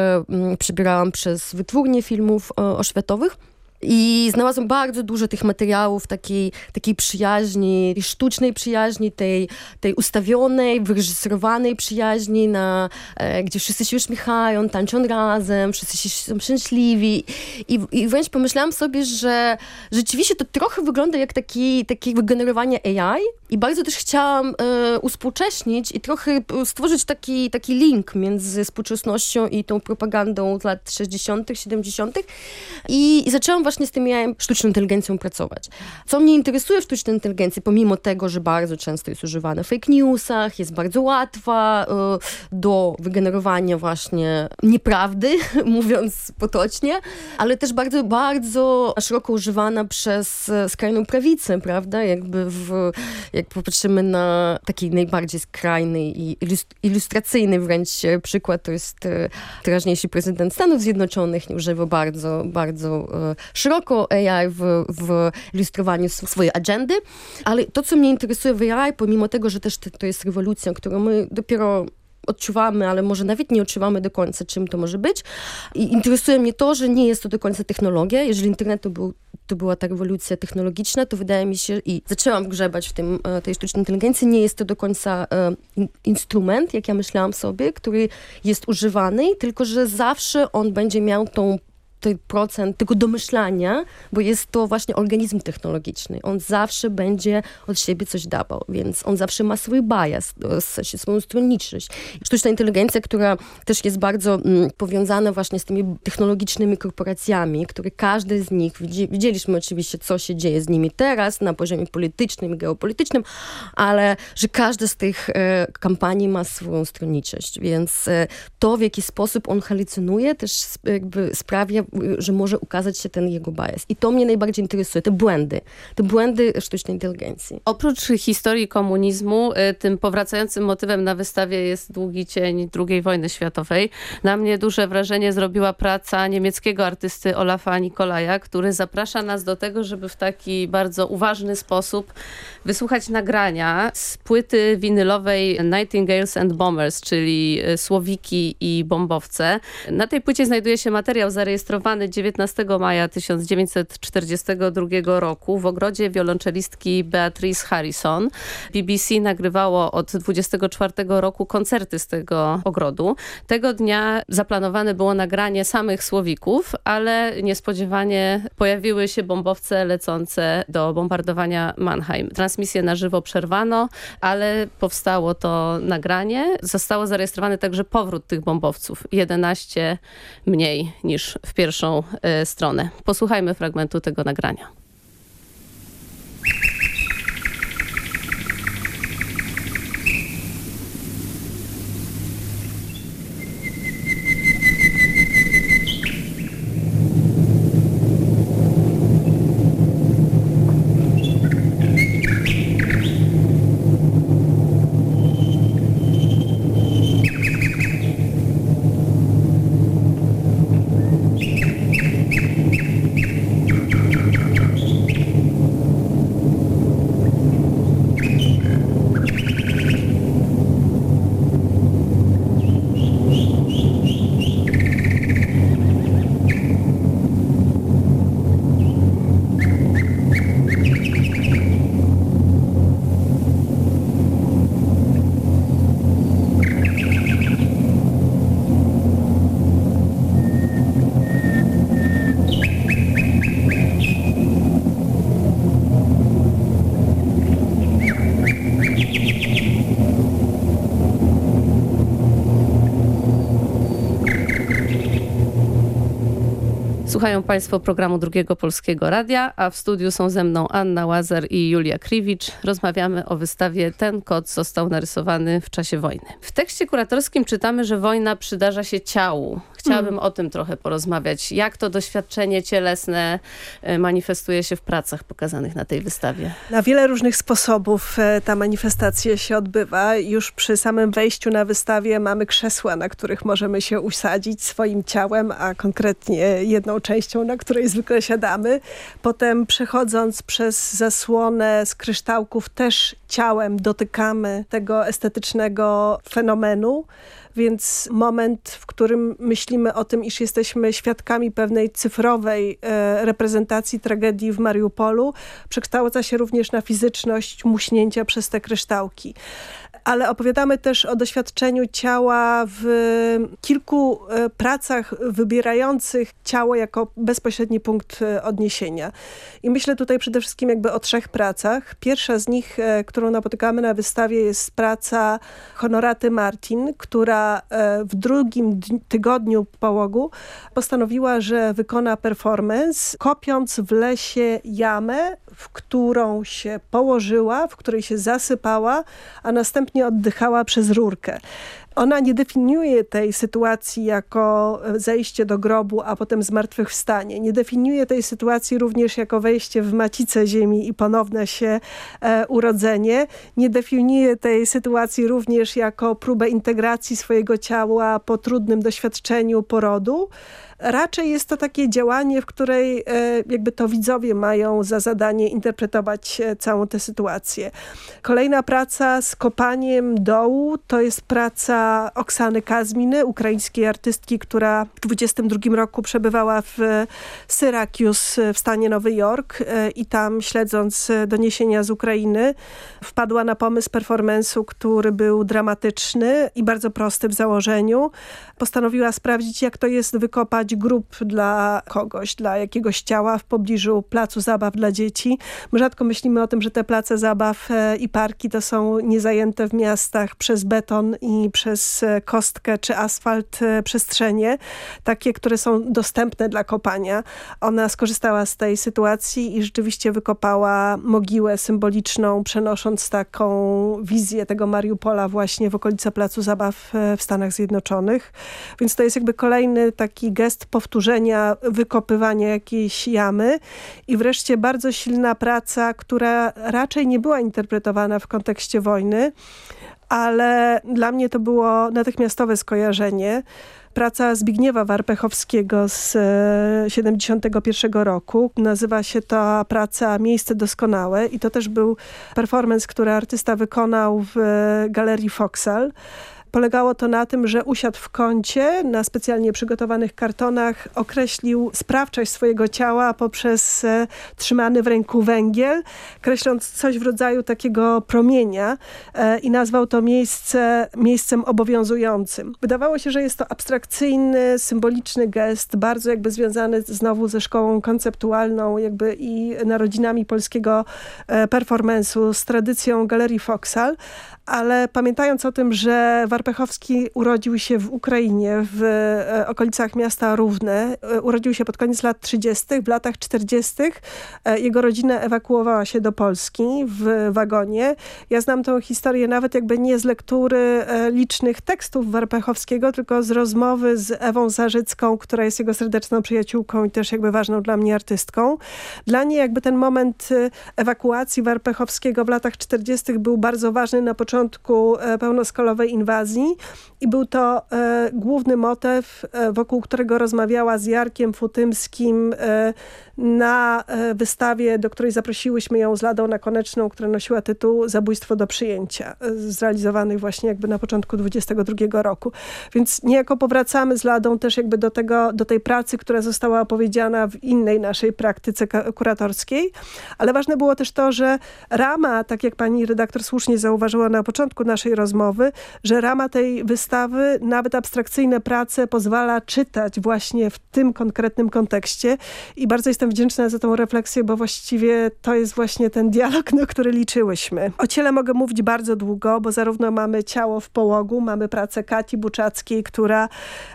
przybierałam przez wytwórnie filmów oświatowych. I znalazłam bardzo dużo tych materiałów, takiej, takiej przyjaźni, sztucznej przyjaźni, tej, tej ustawionej, wyreżyserowanej przyjaźni, na, e, gdzie wszyscy się uśmiechają, tańczą razem, wszyscy są szczęśliwi. I, I wręcz pomyślałam sobie, że rzeczywiście to trochę wygląda jak taki, takie wygenerowanie AI i bardzo też chciałam e, uspółcześnić i trochę stworzyć taki, taki link między współczesnością i tą propagandą z lat 60., 70. I, i zaczęłam właśnie z tym miałem sztuczną inteligencją pracować. Co mnie interesuje w sztucznej inteligencji, pomimo tego, że bardzo często jest używana w fake newsach, jest bardzo łatwa y, do wygenerowania właśnie nieprawdy, *laughs* mówiąc potocznie, ale też bardzo, bardzo szeroko używana przez skrajną prawicę, prawda? Jakby w, jak popatrzymy na taki najbardziej skrajny i ilustracyjny wręcz przykład, to jest y, teraźniejszy prezydent Stanów Zjednoczonych, używa bardzo, bardzo szeroko AI w, w ilustrowaniu swojej agendy, ale to, co mnie interesuje w AI, pomimo tego, że też to jest rewolucja, którą my dopiero odczuwamy, ale może nawet nie odczuwamy do końca, czym to może być. I interesuje mnie to, że nie jest to do końca technologia. Jeżeli internet to, był, to była ta rewolucja technologiczna, to wydaje mi się, i zaczęłam grzebać w tym, e, tej sztucznej inteligencji, nie jest to do końca e, in, instrument, jak ja myślałam sobie, który jest używany, tylko że zawsze on będzie miał tą ten procent tego domyślania, bo jest to właśnie organizm technologiczny. On zawsze będzie od siebie coś dawał, więc on zawsze ma swój bias, swoją stronniczość. Sztuczna inteligencja, która też jest bardzo mm, powiązana właśnie z tymi technologicznymi korporacjami, które każdy z nich, widzieliśmy oczywiście, co się dzieje z nimi teraz na poziomie politycznym i geopolitycznym, ale że każda z tych e, kampanii ma swoją stronniczość, więc e, to, w jaki sposób on halucynuje, też jakby sprawia że może ukazać się ten jego bias. I to mnie najbardziej interesuje, te błędy, te błędy sztucznej inteligencji. Oprócz historii komunizmu, y, tym powracającym motywem na wystawie jest długi cień II wojny światowej. Na mnie duże wrażenie zrobiła praca niemieckiego artysty Olafa Nikolaja, który zaprasza nas do tego, żeby w taki bardzo uważny sposób wysłuchać nagrania z płyty winylowej Nightingales and Bombers, czyli y, Słowiki i Bombowce. Na tej płycie znajduje się materiał zarejestrowany 19 maja 1942 roku w ogrodzie wiolonczelistki Beatrice Harrison. BBC nagrywało od 24 roku koncerty z tego ogrodu. Tego dnia zaplanowane było nagranie samych Słowików, ale niespodziewanie pojawiły się bombowce lecące do bombardowania Mannheim. Transmisję na żywo przerwano, ale powstało to nagranie. Zostało zarejestrowany także powrót tych bombowców. 11 mniej niż w pierwszą y, stronę. Posłuchajmy fragmentu tego nagrania. Słuchają Państwo programu Drugiego Polskiego Radia, a w studiu są ze mną Anna Łazer i Julia Kriwicz. Rozmawiamy o wystawie Ten kot został narysowany w czasie wojny. W tekście kuratorskim czytamy, że wojna przydarza się ciału. Chciałabym mm. o tym trochę porozmawiać. Jak to doświadczenie cielesne e, manifestuje się w pracach pokazanych na tej wystawie? Na wiele różnych sposobów e, ta manifestacja się odbywa. Już przy samym wejściu na wystawie mamy krzesła, na których możemy się usadzić swoim ciałem, a konkretnie jedną częścią, na której zwykle siadamy. Potem przechodząc przez zasłonę z kryształków też ciałem dotykamy tego estetycznego fenomenu więc moment, w którym myślimy o tym, iż jesteśmy świadkami pewnej cyfrowej e, reprezentacji tragedii w Mariupolu, przekształca się również na fizyczność muśnięcia przez te kryształki ale opowiadamy też o doświadczeniu ciała w kilku e, pracach wybierających ciało jako bezpośredni punkt e, odniesienia. I myślę tutaj przede wszystkim jakby o trzech pracach. Pierwsza z nich, e, którą napotykamy na wystawie jest praca Honoraty Martin, która w drugim tygodniu połogu postanowiła, że wykona performance, kopiąc w lesie jamę, w którą się położyła, w której się zasypała, a następnie oddychała przez rurkę. Ona nie definiuje tej sytuacji jako zejście do grobu, a potem zmartwychwstanie. Nie definiuje tej sytuacji również jako wejście w macicę ziemi i ponowne się e, urodzenie. Nie definiuje tej sytuacji również jako próbę integracji swojego ciała po trudnym doświadczeniu porodu. Raczej jest to takie działanie, w której e, jakby to widzowie mają za zadanie interpretować e, całą tę sytuację. Kolejna praca z kopaniem dołu to jest praca Oksany Kazminy, ukraińskiej artystki, która w 22 roku przebywała w Syracuse w stanie Nowy Jork e, i tam śledząc doniesienia z Ukrainy wpadła na pomysł performensu, który był dramatyczny i bardzo prosty w założeniu. Postanowiła sprawdzić, jak to jest wykopać grup dla kogoś, dla jakiegoś ciała w pobliżu placu zabaw dla dzieci. My rzadko myślimy o tym, że te place zabaw e, i parki to są niezajęte w miastach przez beton i przez e, kostkę czy asfalt e, przestrzenie, takie, które są dostępne dla kopania. Ona skorzystała z tej sytuacji i rzeczywiście wykopała mogiłę symboliczną, przenosząc taką wizję tego Mariupola właśnie w okolice placu zabaw w Stanach Zjednoczonych. Więc to jest jakby kolejny taki gest powtórzenia wykopywania jakiejś jamy i wreszcie bardzo silna praca, która raczej nie była interpretowana w kontekście wojny, ale dla mnie to było natychmiastowe skojarzenie. Praca Zbigniewa Warpechowskiego z 71 e, roku. Nazywa się ta praca Miejsce Doskonałe i to też był performance, który artysta wykonał w e, Galerii Foxal. Polegało to na tym, że usiadł w kącie na specjalnie przygotowanych kartonach, określił sprawczość swojego ciała poprzez e, trzymany w ręku węgiel, kreśląc coś w rodzaju takiego promienia e, i nazwał to miejsce miejscem obowiązującym. Wydawało się, że jest to abstrakcyjny, symboliczny gest, bardzo jakby związany znowu ze szkołą konceptualną jakby i narodzinami polskiego e, performance'u, z tradycją Galerii Foxal, ale pamiętając o tym, że Warpechowski urodził się w Ukrainie, w e, okolicach miasta Równe, e, urodził się pod koniec lat 30., w latach 40. E, jego rodzina ewakuowała się do Polski w wagonie. Ja znam tę historię nawet jakby nie z lektury licznych tekstów Warpechowskiego, tylko z rozmowy z Ewą Zarzycką, która jest jego serdeczną przyjaciółką i też jakby ważną dla mnie artystką. Dla niej jakby ten moment ewakuacji Warpechowskiego w latach 40. był bardzo ważny na początku początku e, pełnoskalowej inwazji i był to e, główny motyw, e, wokół którego rozmawiała z Jarkiem Futymskim na wystawie, do której zaprosiłyśmy ją z Ladą Nakoneczną, która nosiła tytuł Zabójstwo do przyjęcia, zrealizowanych właśnie jakby na początku 22 roku. Więc niejako powracamy z Ladą też jakby do, tego, do tej pracy, która została opowiedziana w innej naszej praktyce kuratorskiej, ale ważne było też to, że rama, tak jak pani redaktor słusznie zauważyła na początku naszej rozmowy, że rama tej wystawy, nawet abstrakcyjne prace pozwala czytać właśnie w tym konkretnym kontekście i bardzo jestem wdzięczna za tą refleksję, bo właściwie to jest właśnie ten dialog, na który liczyłyśmy. O ciele mogę mówić bardzo długo, bo zarówno mamy ciało w połogu, mamy pracę Kati Buczackiej, która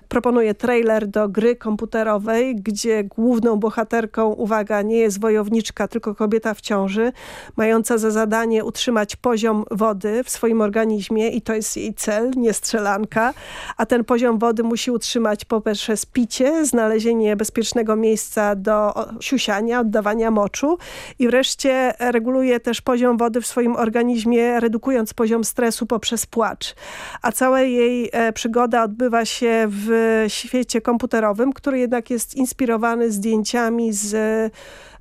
proponuje trailer do gry komputerowej, gdzie główną bohaterką, uwaga, nie jest wojowniczka, tylko kobieta w ciąży, mająca za zadanie utrzymać poziom wody w swoim organizmie i to jest jej cel, nie strzelanka, a ten poziom wody musi utrzymać poprzez picie, znalezienie bezpiecznego miejsca do siusiania, oddawania moczu i wreszcie reguluje też poziom wody w swoim organizmie, redukując poziom stresu poprzez płacz. A cała jej e, przygoda odbywa się w świecie komputerowym, który jednak jest inspirowany zdjęciami z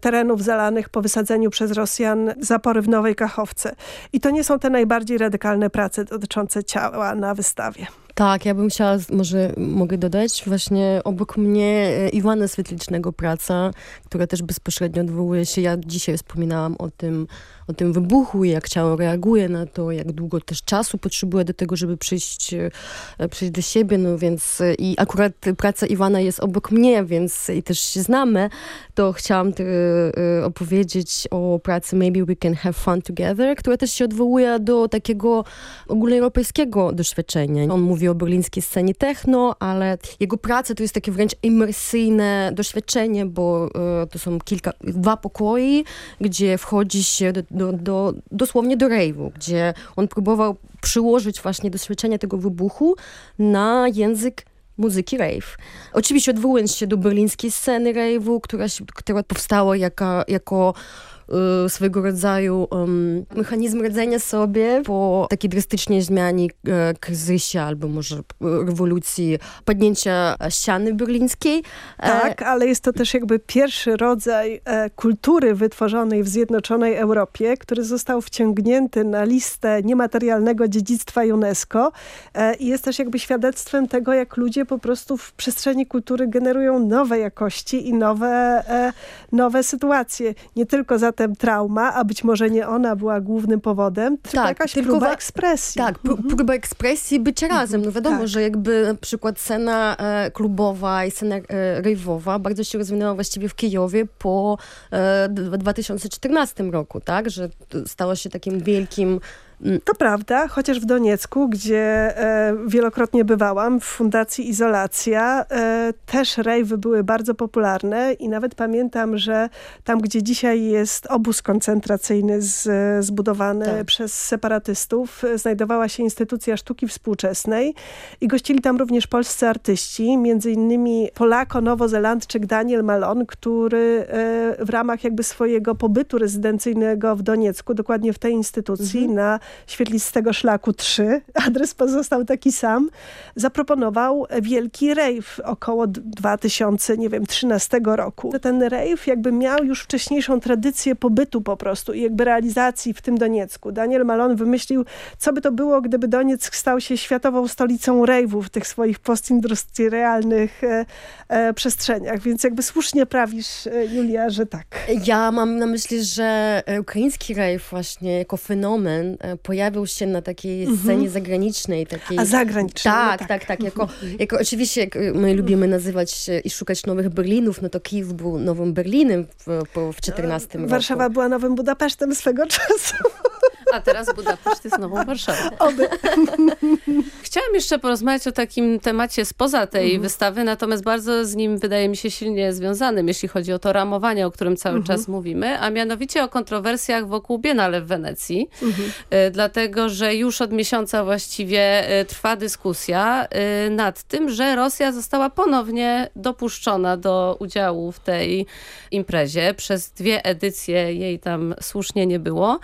terenów zalanych po wysadzeniu przez Rosjan zapory w Nowej Kachowce. I to nie są te najbardziej radykalne prace dotyczące ciała na wystawie. Tak, ja bym chciała, może mogę dodać, właśnie obok mnie e, Iwana Świetlicznego praca, która też bezpośrednio odwołuje się, ja dzisiaj wspominałam o tym, o tym wybuchu, jak ciało reaguje na to, jak długo też czasu potrzebuje do tego, żeby przyjść, e, przyjść do siebie, no więc e, i akurat praca Iwana jest obok mnie, więc i też się znamy, to chciałam te, opowiedzieć o pracy Maybe We Can Have Fun Together, która też się odwołuje do takiego ogólnoeuropejskiego doświadczenia. On mówi o berlińskiej scenie techno, ale jego praca to jest takie wręcz imersyjne doświadczenie, bo e, to są kilka, dwa pokoje, gdzie wchodzi się do, do, do, dosłownie do rave'u, gdzie on próbował przyłożyć właśnie doświadczenie tego wybuchu na język muzyki rave. Oczywiście odwołując się do berlińskiej sceny rave'u, która, która powstała jako, jako swego rodzaju um, mechanizm radzenia sobie po takiej drastycznej zmianie, e, kryzysie albo może rewolucji, padnięcia ściany berlińskiej. E, tak, ale jest to też jakby pierwszy rodzaj e, kultury wytworzonej w Zjednoczonej Europie, który został wciągnięty na listę niematerialnego dziedzictwa UNESCO i jest też jakby świadectwem tego, jak ludzie po prostu w przestrzeni kultury generują nowe jakości i nowe, nowe sytuacje. Nie tylko za zatem trauma, a być może nie ona była głównym powodem, tylko tak, jakaś tylko próba ekspresji. Tak, mhm. próba ekspresji, bycia mhm. razem. No wiadomo, tak. że jakby na przykład scena e, klubowa i scena e, rejwowa bardzo się rozwinęła właściwie w Kijowie po e, 2014 roku, tak? Że stała się takim wielkim. To prawda, chociaż w Doniecku, gdzie e, wielokrotnie bywałam, w Fundacji Izolacja, e, też rejwy były bardzo popularne i nawet pamiętam, że tam, gdzie dzisiaj jest obóz koncentracyjny z, zbudowany tak. przez separatystów, e, znajdowała się instytucja sztuki współczesnej i gościli tam również polscy artyści, między innymi Polako-Nowozelandczyk Daniel Malon, który w ramach jakby swojego pobytu rezydencyjnego w Doniecku, dokładnie w tej instytucji, mhm. na świetlistego szlaku 3, *laughs* adres pozostał taki sam, zaproponował wielki rave około 2000, nie wiem, 13 roku. Ten rave jakby miał już wcześniejszą tradycję pobytu po prostu i jakby realizacji w tym Doniecku. Daniel Malon wymyślił, co by to było, gdyby Donieck stał się światową stolicą rave'u w tych swoich postindustrialnych e, e, przestrzeniach, więc jakby słusznie prawisz, e, Julia, że tak. Ja mam na myśli, że ukraiński rave właśnie jako fenomen e, pojawił się na takiej mhm. scenie zagranicznej. Takiej... A zagranicznej. Tak, tak, tak, tak. Jako, jako oczywiście, jak my lubimy nazywać i szukać nowych Berlinów, no to Kijów był nowym Berlinem w, w 14 roku. Warszawa była nowym Budapesztem swego *laughs* czasu. A teraz Budapeszt jest nową Warszawą. Oby. *laughs* Chciałam jeszcze porozmawiać o takim temacie spoza tej mhm. wystawy, natomiast bardzo z nim wydaje mi się silnie związanym, jeśli chodzi o to ramowanie, o którym cały mhm. czas mówimy, a mianowicie o kontrowersjach wokół Biennale w Wenecji. Mhm. E, dlatego, że już od miesiąca właściwie e, trwa dyskusja e, nad tym, że Rosja została ponownie dopuszczona do udziału w tej imprezie. Przez dwie edycje jej tam słusznie nie było.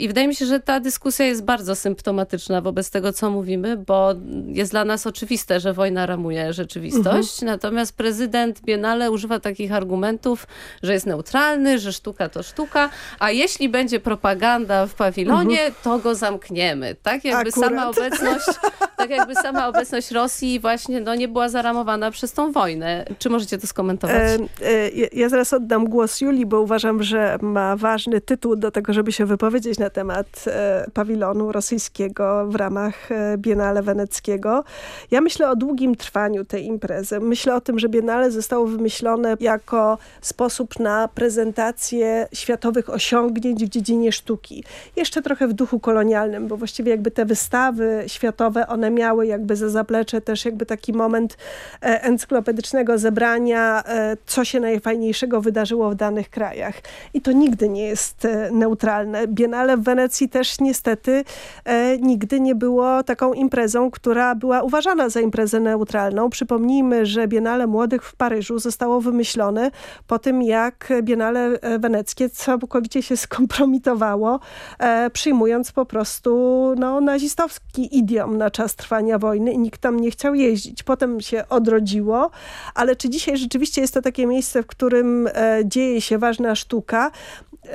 I wydaje mi się, że ta dyskusja jest bardzo symptomatyczna wobec tego, co mówimy, bo jest dla nas oczywiste, że wojna ramuje rzeczywistość, mhm. natomiast prezydent Biennale używa takich argumentów, że jest neutralny, że sztuka to sztuka, a jeśli będzie propaganda w pawilonie, mhm. to go zamkniemy. Tak jakby Akurat. sama obecność, *laughs* tak jakby sama obecność Rosji właśnie no, nie była zaramowana przez tą wojnę. Czy możecie to skomentować? E, e, ja zaraz oddam głos Julii, bo uważam, że ma ważny tytuł do tego, żeby się wypowiedzieć na temat e, pawilonu rosyjskiego w ramach e, Biennale Weneckiego. Ja myślę o długim trwaniu tej imprezy. Myślę o tym, że Biennale zostało wymyślone jako sposób na prezentację światowych osiągnięć w dziedzinie sztuki. Jeszcze trochę w duchu kolonialnym, bo właściwie jakby te wystawy światowe, one miały jakby za zaplecze też jakby taki moment e, encyklopedycznego zebrania, e, co się najfajniejszego wydarzyło w danych krajach. I to nigdy nie jest e, neutralne. Biennale w Wenecji też niestety nigdy nie było taką imprezą, która była uważana za imprezę neutralną. Przypomnijmy, że Biennale Młodych w Paryżu zostało wymyślone po tym, jak Biennale Weneckie całkowicie się skompromitowało, przyjmując po prostu no, nazistowski idiom na czas trwania wojny i nikt tam nie chciał jeździć. Potem się odrodziło, ale czy dzisiaj rzeczywiście jest to takie miejsce, w którym e, dzieje się ważna sztuka?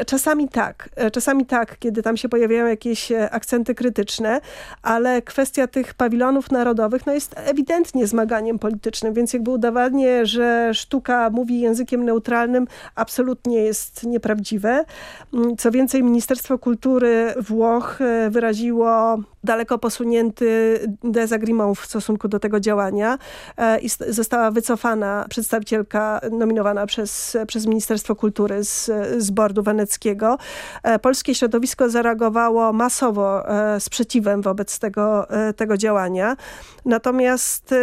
Czasami tak, e, czasami tak, kiedy tam się pojawiają jakieś e, akcenty krytyczne, ale kwestia tych pawilonów narodowych no jest ewidentnie zmaganiem politycznym, więc jakby udawanie, że sztuka mówi językiem neutralnym absolutnie jest nieprawdziwe. Mm, Co więcej, Ministerstwo Kultury Włoch wyraziło daleko posunięty desagreement w stosunku do tego działania e, i została wycofana przedstawicielka nominowana przez, przez Ministerstwo Kultury z, z bordu weneckiego. E, Polskie środowisko zareagowało masowo e, sprzeciwem wobec tego, tego działania. Natomiast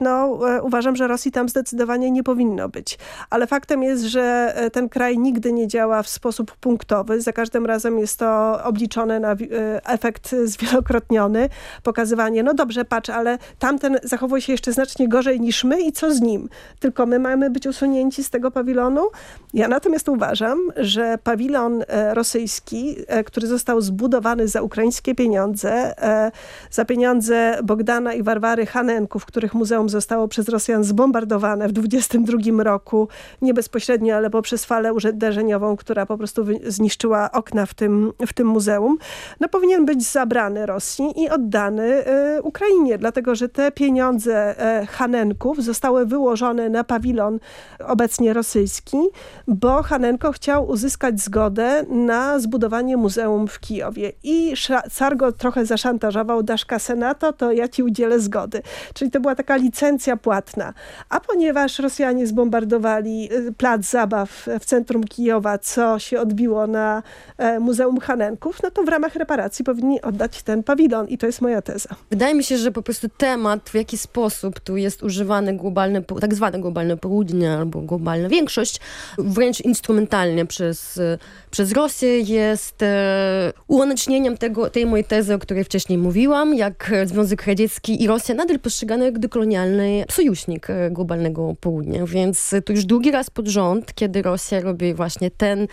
no, uważam, że Rosji tam zdecydowanie nie powinno być. Ale faktem jest, że ten kraj nigdy nie działa w sposób punktowy. Za każdym razem jest to obliczone na efekt zwielokrotniony. Pokazywanie, no dobrze, patrz, ale tamten zachowuje się jeszcze znacznie gorzej niż my i co z nim? Tylko my mamy być usunięci z tego pawilonu? Ja natomiast uważam, że pawilon e, rosyjski, e, który został zbudowany za ukraińskie pieniądze, e, za pieniądze Bogdana i Warwary Hanenków, których muzeum zostało przez Rosjan zbombardowane w 22 roku, nie bezpośrednio, ale poprzez falę uderzeniową, która po prostu zniszczyła okna w tym, w tym muzeum, no powinien być zabrany Rosji i oddany Ukrainie, dlatego że te pieniądze e, Hanenków zostały wyłożone na pawilon obecnie rosyjski, bo Hanenko chciał uzyskać zgodę na zbudowanie muzeum w Kijowie. I sza- car go trochę zaszantażował, dasz kasę na to, to ja ci udzielę zgody. Czyli to była taka licencja płatna. A ponieważ Rosjanie zbombardowali y, plac zabaw w centrum Kijowa, co się odbiło na e, Muzeum Hanenków, no to w ramach reparacji powinni oddać ten pawilon. I to jest moja teza. Wydaje mi się, że po prostu temat, w jaki sposób tu jest używany globalny, po- tak zwane globalne południe albo globalna większość, wręcz instrumentalnie przez, przez Rosję jest e, ułonecznieniem tego, tej mojej tezy, o której wcześniej mówiłam, jak Związek Radziecki i Rosja nadal postrzegane jak dekolonialny sojusznik e, globalnego południa. Więc to już drugi raz pod rząd, kiedy Rosja robi właśnie ten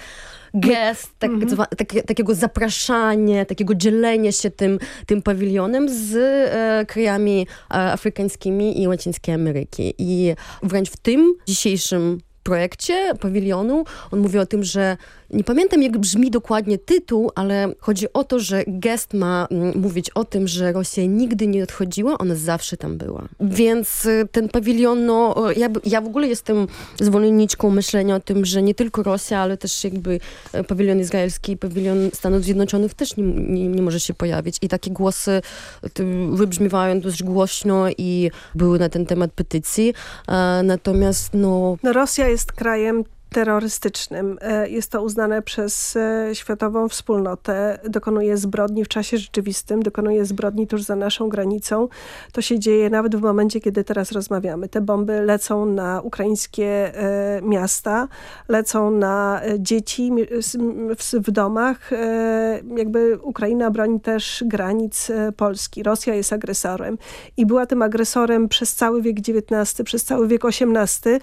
gest tak, zwa, takie, takiego zapraszania, takiego dzielenia się tym, tym pawilionem z e, krajami e, afrykańskimi i Łacińskiej Ameryki. I wręcz w tym dzisiejszym projekcie pawilionu on mówi o tym, że nie pamiętam jak brzmi dokładnie tytuł, ale chodzi o to, że gest ma mm, mówić o tym, że Rosja nigdy nie odchodziła, ona zawsze tam była. Więc y, ten pawilion, no, ja, ja w ogóle jestem zwolenniczką myślenia o tym, że nie tylko Rosja, ale też jakby e, pawilion izraelski, pawilion Stanów Zjednoczonych też nie, nie, nie może się pojawić. I takie głosy to wybrzmiewają dość głośno i były na ten temat petycji. E, natomiast no, No, Rosja jest krajem terrorystycznym. E, Jest to uznane przez e, światową wspólnotę. Dokonuje zbrodni w czasie rzeczywistym, dokonuje zbrodni tuż za naszą granicą. To się dzieje nawet w momencie, kiedy teraz rozmawiamy. Te bomby lecą na ukraińskie e, miasta, lecą na dzieci w, domach. Jakby Ukraina broni też granic Polski. Rosja jest agresorem i była tym agresorem przez cały wiek XIX, przez cały wiek XVIII.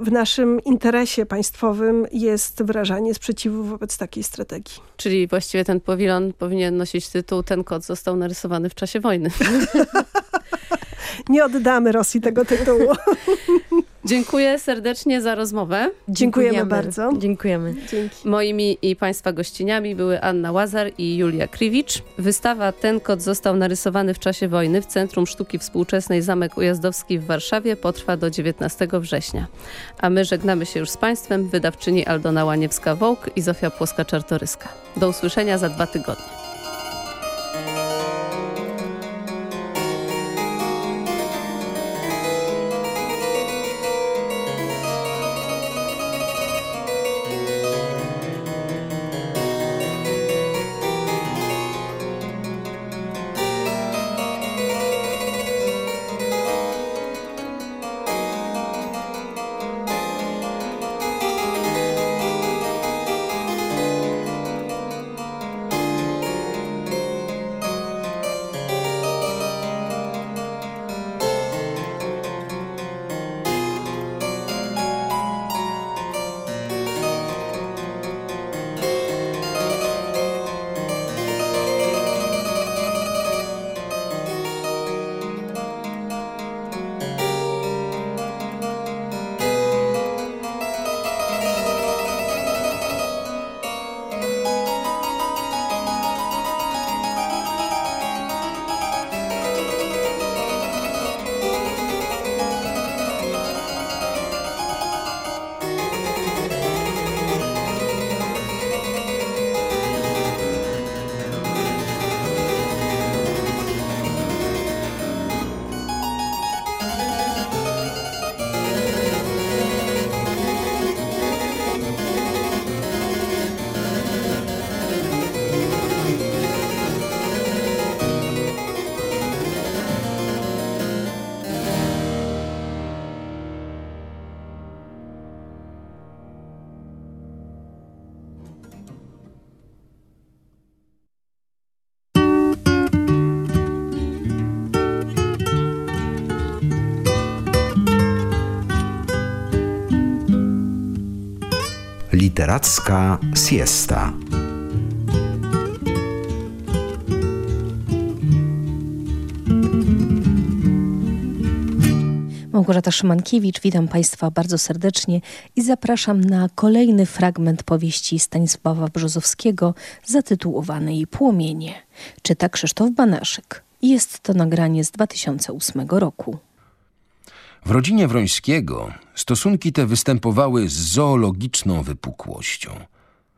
W naszym interesie państwowym jest wyrażanie sprzeciwu wobec takiej strategii. Czyli właściwie ten pawilon powinien nosić tytuł Ten kot został narysowany w czasie wojny. *laughs* Nie oddamy Rosji tego tytułu. *laughs* Dziękuję serdecznie za rozmowę. Dziękujemy bardzo. Dziękujemy. Dzięki. Moimi i Państwa gościniami były Anna Łazar i Julia Kriwicz. Wystawa Ten kot został narysowany w czasie wojny w Centrum Sztuki Współczesnej Zamek Ujazdowski w Warszawie potrwa do 19 września. A my żegnamy się już z Państwem, wydawczyni Aldona Łaniewska-Wołk i Zofia Płoska-Czartoryska. Do usłyszenia za dwa tygodnie. Literacka siesta. Małgorzata Szymankiewicz, witam Państwa bardzo serdecznie i zapraszam na kolejny fragment powieści Stanisława Brzozowskiego zatytułowanej Płomienie. Czyta Krzysztof Banaszyk. Jest to nagranie z 2008 roku. W rodzinie Wrońskiego stosunki te występowały z zoologiczną wypukłością.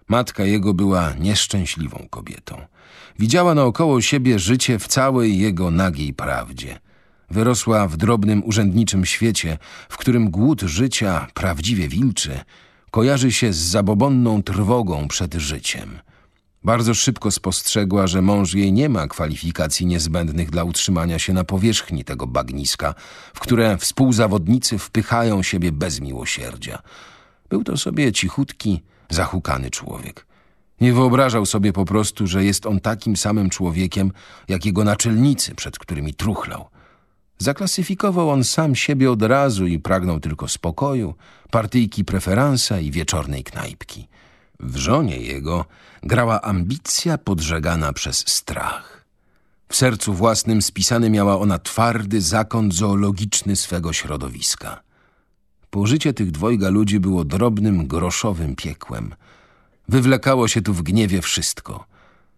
Matka jego była nieszczęśliwą kobietą. Widziała naokoło siebie życie w całej jego nagiej prawdzie. Wyrosła w drobnym urzędniczym świecie, w którym głód życia, prawdziwie wilczy, kojarzy się z zabobonną trwogą przed życiem. Bardzo szybko spostrzegła, że mąż jej nie ma kwalifikacji niezbędnych dla utrzymania się na powierzchni tego bagniska, w które współzawodnicy wpychają siebie bez miłosierdzia. Był to sobie cichutki, zahukany człowiek. Nie wyobrażał sobie po prostu, że jest on takim samym człowiekiem, jak jego naczelnicy, przed którymi truchlał. Zaklasyfikował on sam siebie od razu i pragnął tylko spokoju, partyjki preferansa i wieczornej knajpki. W żonie jego grała ambicja podżegana przez strach. W sercu własnym spisany miała ona twardy zakon zoologiczny swego środowiska. Pożycie tych dwojga ludzi było drobnym, groszowym piekłem. Wywlekało się tu w gniewie wszystko –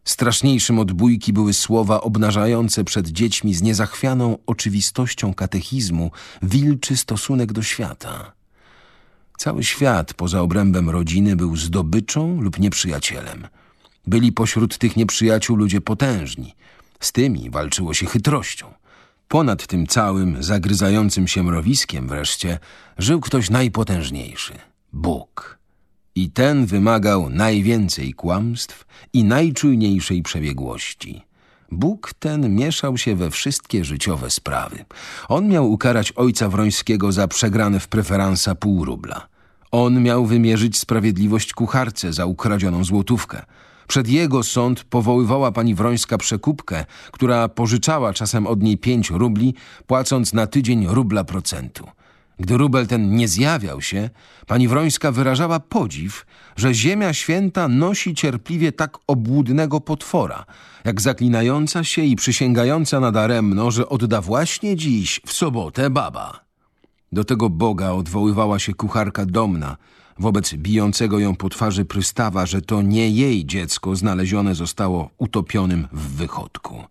Straszniejszym od bójki były słowa obnażające przed dziećmi z niezachwianą oczywistością katechizmu wilczy stosunek do świata. Cały świat poza obrębem rodziny był zdobyczą lub nieprzyjacielem. Byli pośród tych nieprzyjaciół ludzie potężni. Z tymi walczyło się chytrością. Ponad tym całym, zagryzającym się mrowiskiem wreszcie, żył ktoś najpotężniejszy – Bóg – i ten wymagał najwięcej kłamstw i najczujniejszej przebiegłości. Bóg ten mieszał się we wszystkie życiowe sprawy. On miał ukarać ojca Wrońskiego za przegrane w preferansa pół rubla. On miał wymierzyć sprawiedliwość kucharce za ukradzioną złotówkę. Przed jego sąd powoływała pani Wrońska przekupkę, która pożyczała czasem od niej pięć rubli, płacąc na tydzień rubla procentu. Gdy rubel ten nie zjawiał się, pani Wrońska wyrażała podziw, że ziemia święta nosi cierpliwie tak obłudnego potwora, jak zaklinająca się i przysięgająca nadaremno, że odda właśnie dziś, w sobotę, baba. Do tego Boga odwoływała się kucharka domna, wobec bijącego ją po twarzy prystawa, że to nie jej dziecko znalezione zostało utopionym w wychodku.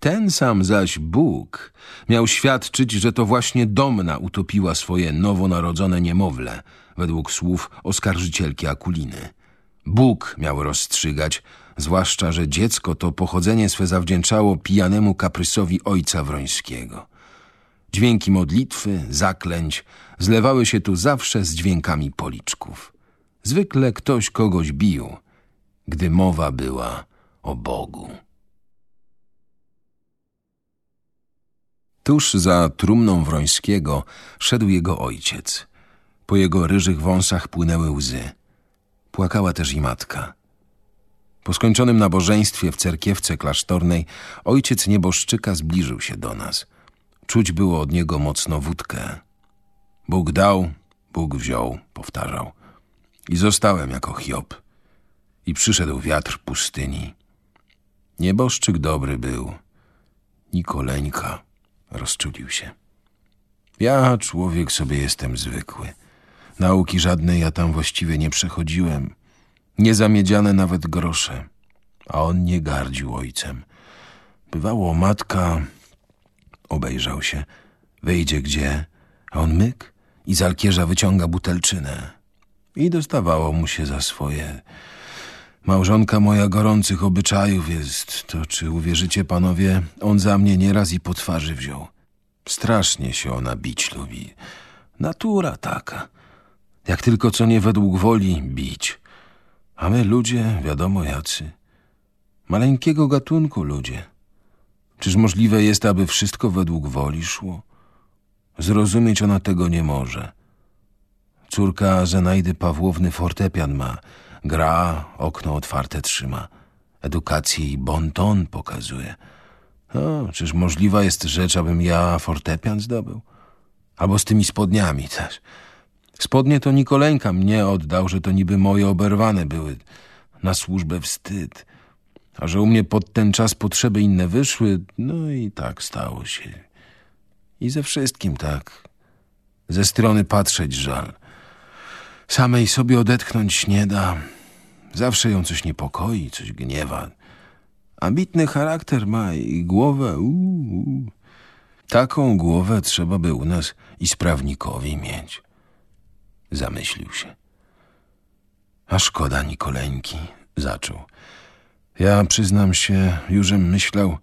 Ten sam zaś Bóg miał świadczyć, że to właśnie Domna utopiła swoje nowonarodzone niemowlę, według słów oskarżycielki Akuliny. Bóg miał rozstrzygać, zwłaszcza, że dziecko to pochodzenie swe zawdzięczało pijanemu kaprysowi ojca Wrońskiego. Dźwięki modlitwy, zaklęć zlewały się tu zawsze z dźwiękami policzków. Zwykle ktoś kogoś bił, gdy mowa była o Bogu. Tuż za trumną Wrońskiego szedł jego ojciec. Po jego ryżych wąsach płynęły łzy. Płakała też i matka. Po skończonym nabożeństwie w cerkiewce klasztornej ojciec nieboszczyka zbliżył się do nas. Czuć było od niego mocno wódkę. Bóg dał, Bóg wziął, powtarzał. I zostałem jako Hiob. I przyszedł wiatr pustyni. Nieboszczyk dobry był. Nikoleńka rozczulił się. Ja, człowiek, sobie jestem zwykły. Nauki żadnej ja tam właściwie nie przechodziłem. Niezamiedziane nawet grosze. A on nie gardził ojcem. Bywało matka... Obejrzał się. Wejdzie gdzie, a on myk i z alkierza wyciąga butelczynę. I dostawało mu się za swoje... Małżonka moja gorących obyczajów jest, to czy uwierzycie panowie, on za mnie nieraz i po twarzy wziął. Strasznie się ona bić lubi. Natura taka. Jak tylko co nie według woli bić. A my ludzie, wiadomo jacy. Maleńkiego gatunku ludzie. Czyż możliwe jest, aby wszystko według woli szło? Zrozumieć ona tego nie może. Córka Zenajdy Pawłowny fortepian ma – Gra, okno otwarte trzyma. Edukację i bon ton pokazuje. No, czyż możliwa jest rzecz, abym ja fortepian zdobył? Albo z tymi spodniami też. Spodnie to Nikoleńka mnie oddał, że to niby moje oberwane były. Na służbę wstyd. A że u mnie pod ten czas potrzeby inne wyszły, no i tak stało się. I ze wszystkim tak. Ze strony patrzeć żal. Samej sobie odetchnąć nie da. Zawsze ją coś niepokoi, coś gniewa. Ambitny charakter ma i głowę. Uu. Taką głowę trzeba by u nas i sprawnikowi mieć. Zamyślił się. A szkoda Nikoleńki, zaczął. Ja przyznam się, jużem myślał,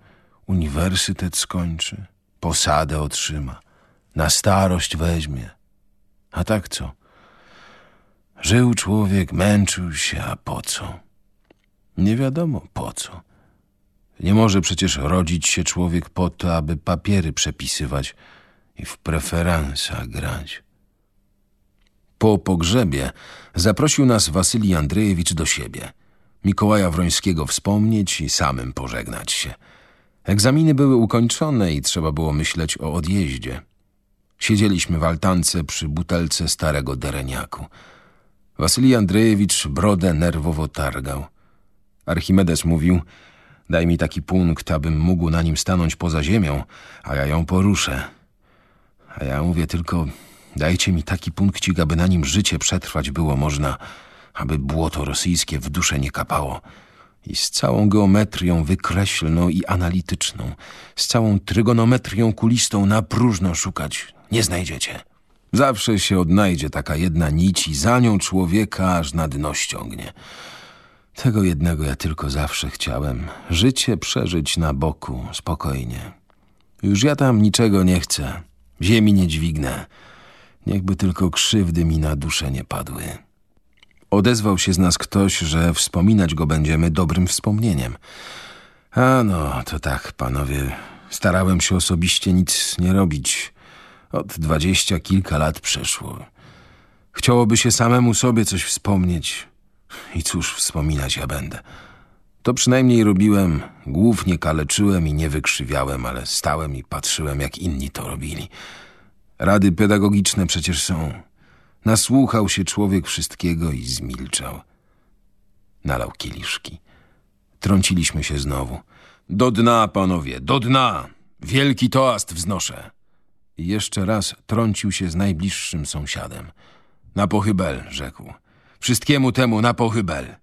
uniwersytet skończy, posadę otrzyma, na starość weźmie. A tak co? Żył człowiek, męczył się, a po co? Nie wiadomo po co. Nie może przecież rodzić się człowiek po to, aby papiery przepisywać i w preferansa grać. Po pogrzebie zaprosił nas Wasylij Andrzejewicz do siebie. Mikołaja Wrońskiego wspomnieć i samym pożegnać się. Egzaminy były ukończone i trzeba było myśleć o odjeździe. Siedzieliśmy w altance przy butelce starego dereniaku. Wasylij Andrzejewicz brodę nerwowo targał. Archimedes mówił, daj mi taki punkt, abym mógł na nim stanąć poza ziemią, a ja ją poruszę. A ja mówię tylko, dajcie mi taki punkcik, aby na nim życie przetrwać było można, aby błoto rosyjskie w duszę nie kapało. I z całą geometrią wykreślną i analityczną, z całą trygonometrią kulistą na próżno szukać nie znajdziecie. Zawsze się odnajdzie taka jedna nić i za nią człowieka aż na dno ściągnie. Tego jednego ja tylko zawsze chciałem. Życie przeżyć na boku, spokojnie. Już ja tam niczego nie chcę. Ziemi nie dźwignę. Niechby tylko krzywdy mi na duszę nie padły. Odezwał się z nas ktoś, że wspominać go będziemy dobrym wspomnieniem. A no, to tak, panowie. Starałem się osobiście nic nie robić. Od dwadzieścia kilka lat przeszło. Chciałoby się samemu sobie coś wspomnieć. I cóż wspominać ja będę. To przynajmniej robiłem, głów nie kaleczyłem i nie wykrzywiałem, ale stałem i patrzyłem, jak inni to robili. Rady pedagogiczne przecież są. Nasłuchał się człowiek wszystkiego i zmilczał. Nalał kieliszki. Trąciliśmy się znowu. Do dna, panowie, do dna! Wielki toast wznoszę. Jeszcze raz trącił się z najbliższym sąsiadem. Na pochybel, rzekł. Wszystkiemu temu na pochybel.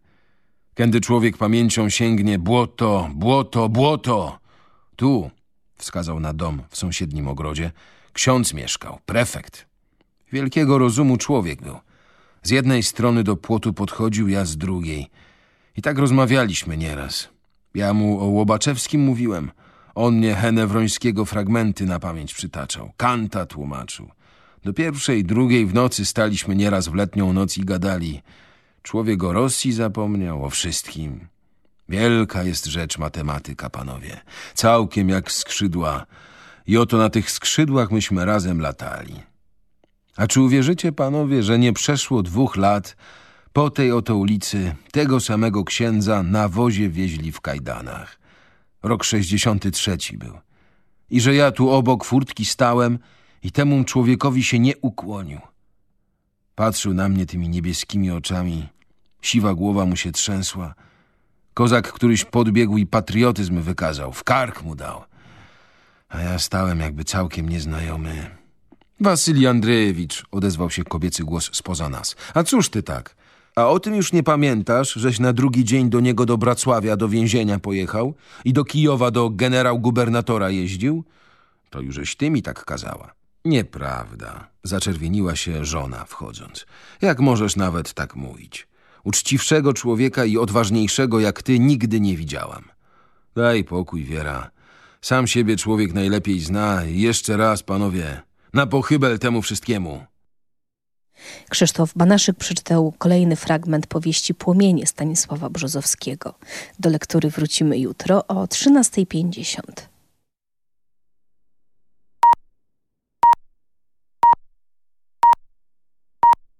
Kiedy człowiek pamięcią sięgnie błoto, błoto, błoto. Tu, wskazał na dom w sąsiednim ogrodzie, ksiądz mieszkał, prefekt. Wielkiego rozumu człowiek był. Z jednej strony do płotu podchodził, ja z drugiej. I tak rozmawialiśmy nieraz. Ja mu o Łobaczewskim mówiłem. On mnie Henewrońskiego fragmenty na pamięć przytaczał. Kanta tłumaczył. Do pierwszej, drugiej w nocy staliśmy nieraz w letnią noc i gadali. Człowiek o Rosji zapomniał, o wszystkim. Wielka jest rzecz matematyka, panowie. Całkiem jak skrzydła. I oto na tych skrzydłach myśmy razem latali. A czy uwierzycie, panowie, że nie przeszło dwóch lat po tej oto ulicy tego samego księdza na wozie wieźli w kajdanach? Rok sześćdziesiąty trzeci był. I że ja tu obok furtki stałem i temu człowiekowi się nie ukłonił. Patrzył na mnie tymi niebieskimi oczami. Siwa głowa mu się trzęsła. Kozak któryś podbiegł i patriotyzm wykazał. W kark mu dał. A ja stałem jakby całkiem nieznajomy. Wasylij Andrzejewicz, odezwał się kobiecy głos spoza nas. A cóż ty tak? A o tym już nie pamiętasz, żeś na drugi dzień do niego do Bracławia do więzienia pojechał i do Kijowa do generał gubernatora jeździł? To jużeś ty mi tak kazała. Nieprawda, zaczerwieniła się żona wchodząc. Jak możesz nawet tak mówić? Uczciwszego człowieka i odważniejszego jak ty nigdy nie widziałam. Daj pokój, Wiera. Sam siebie człowiek najlepiej zna jeszcze raz, panowie, na pochybel temu wszystkiemu. Krzysztof Banaszyk przeczytał kolejny fragment powieści Płomienie Stanisława Brzozowskiego. Do lektury wrócimy jutro o 13.50.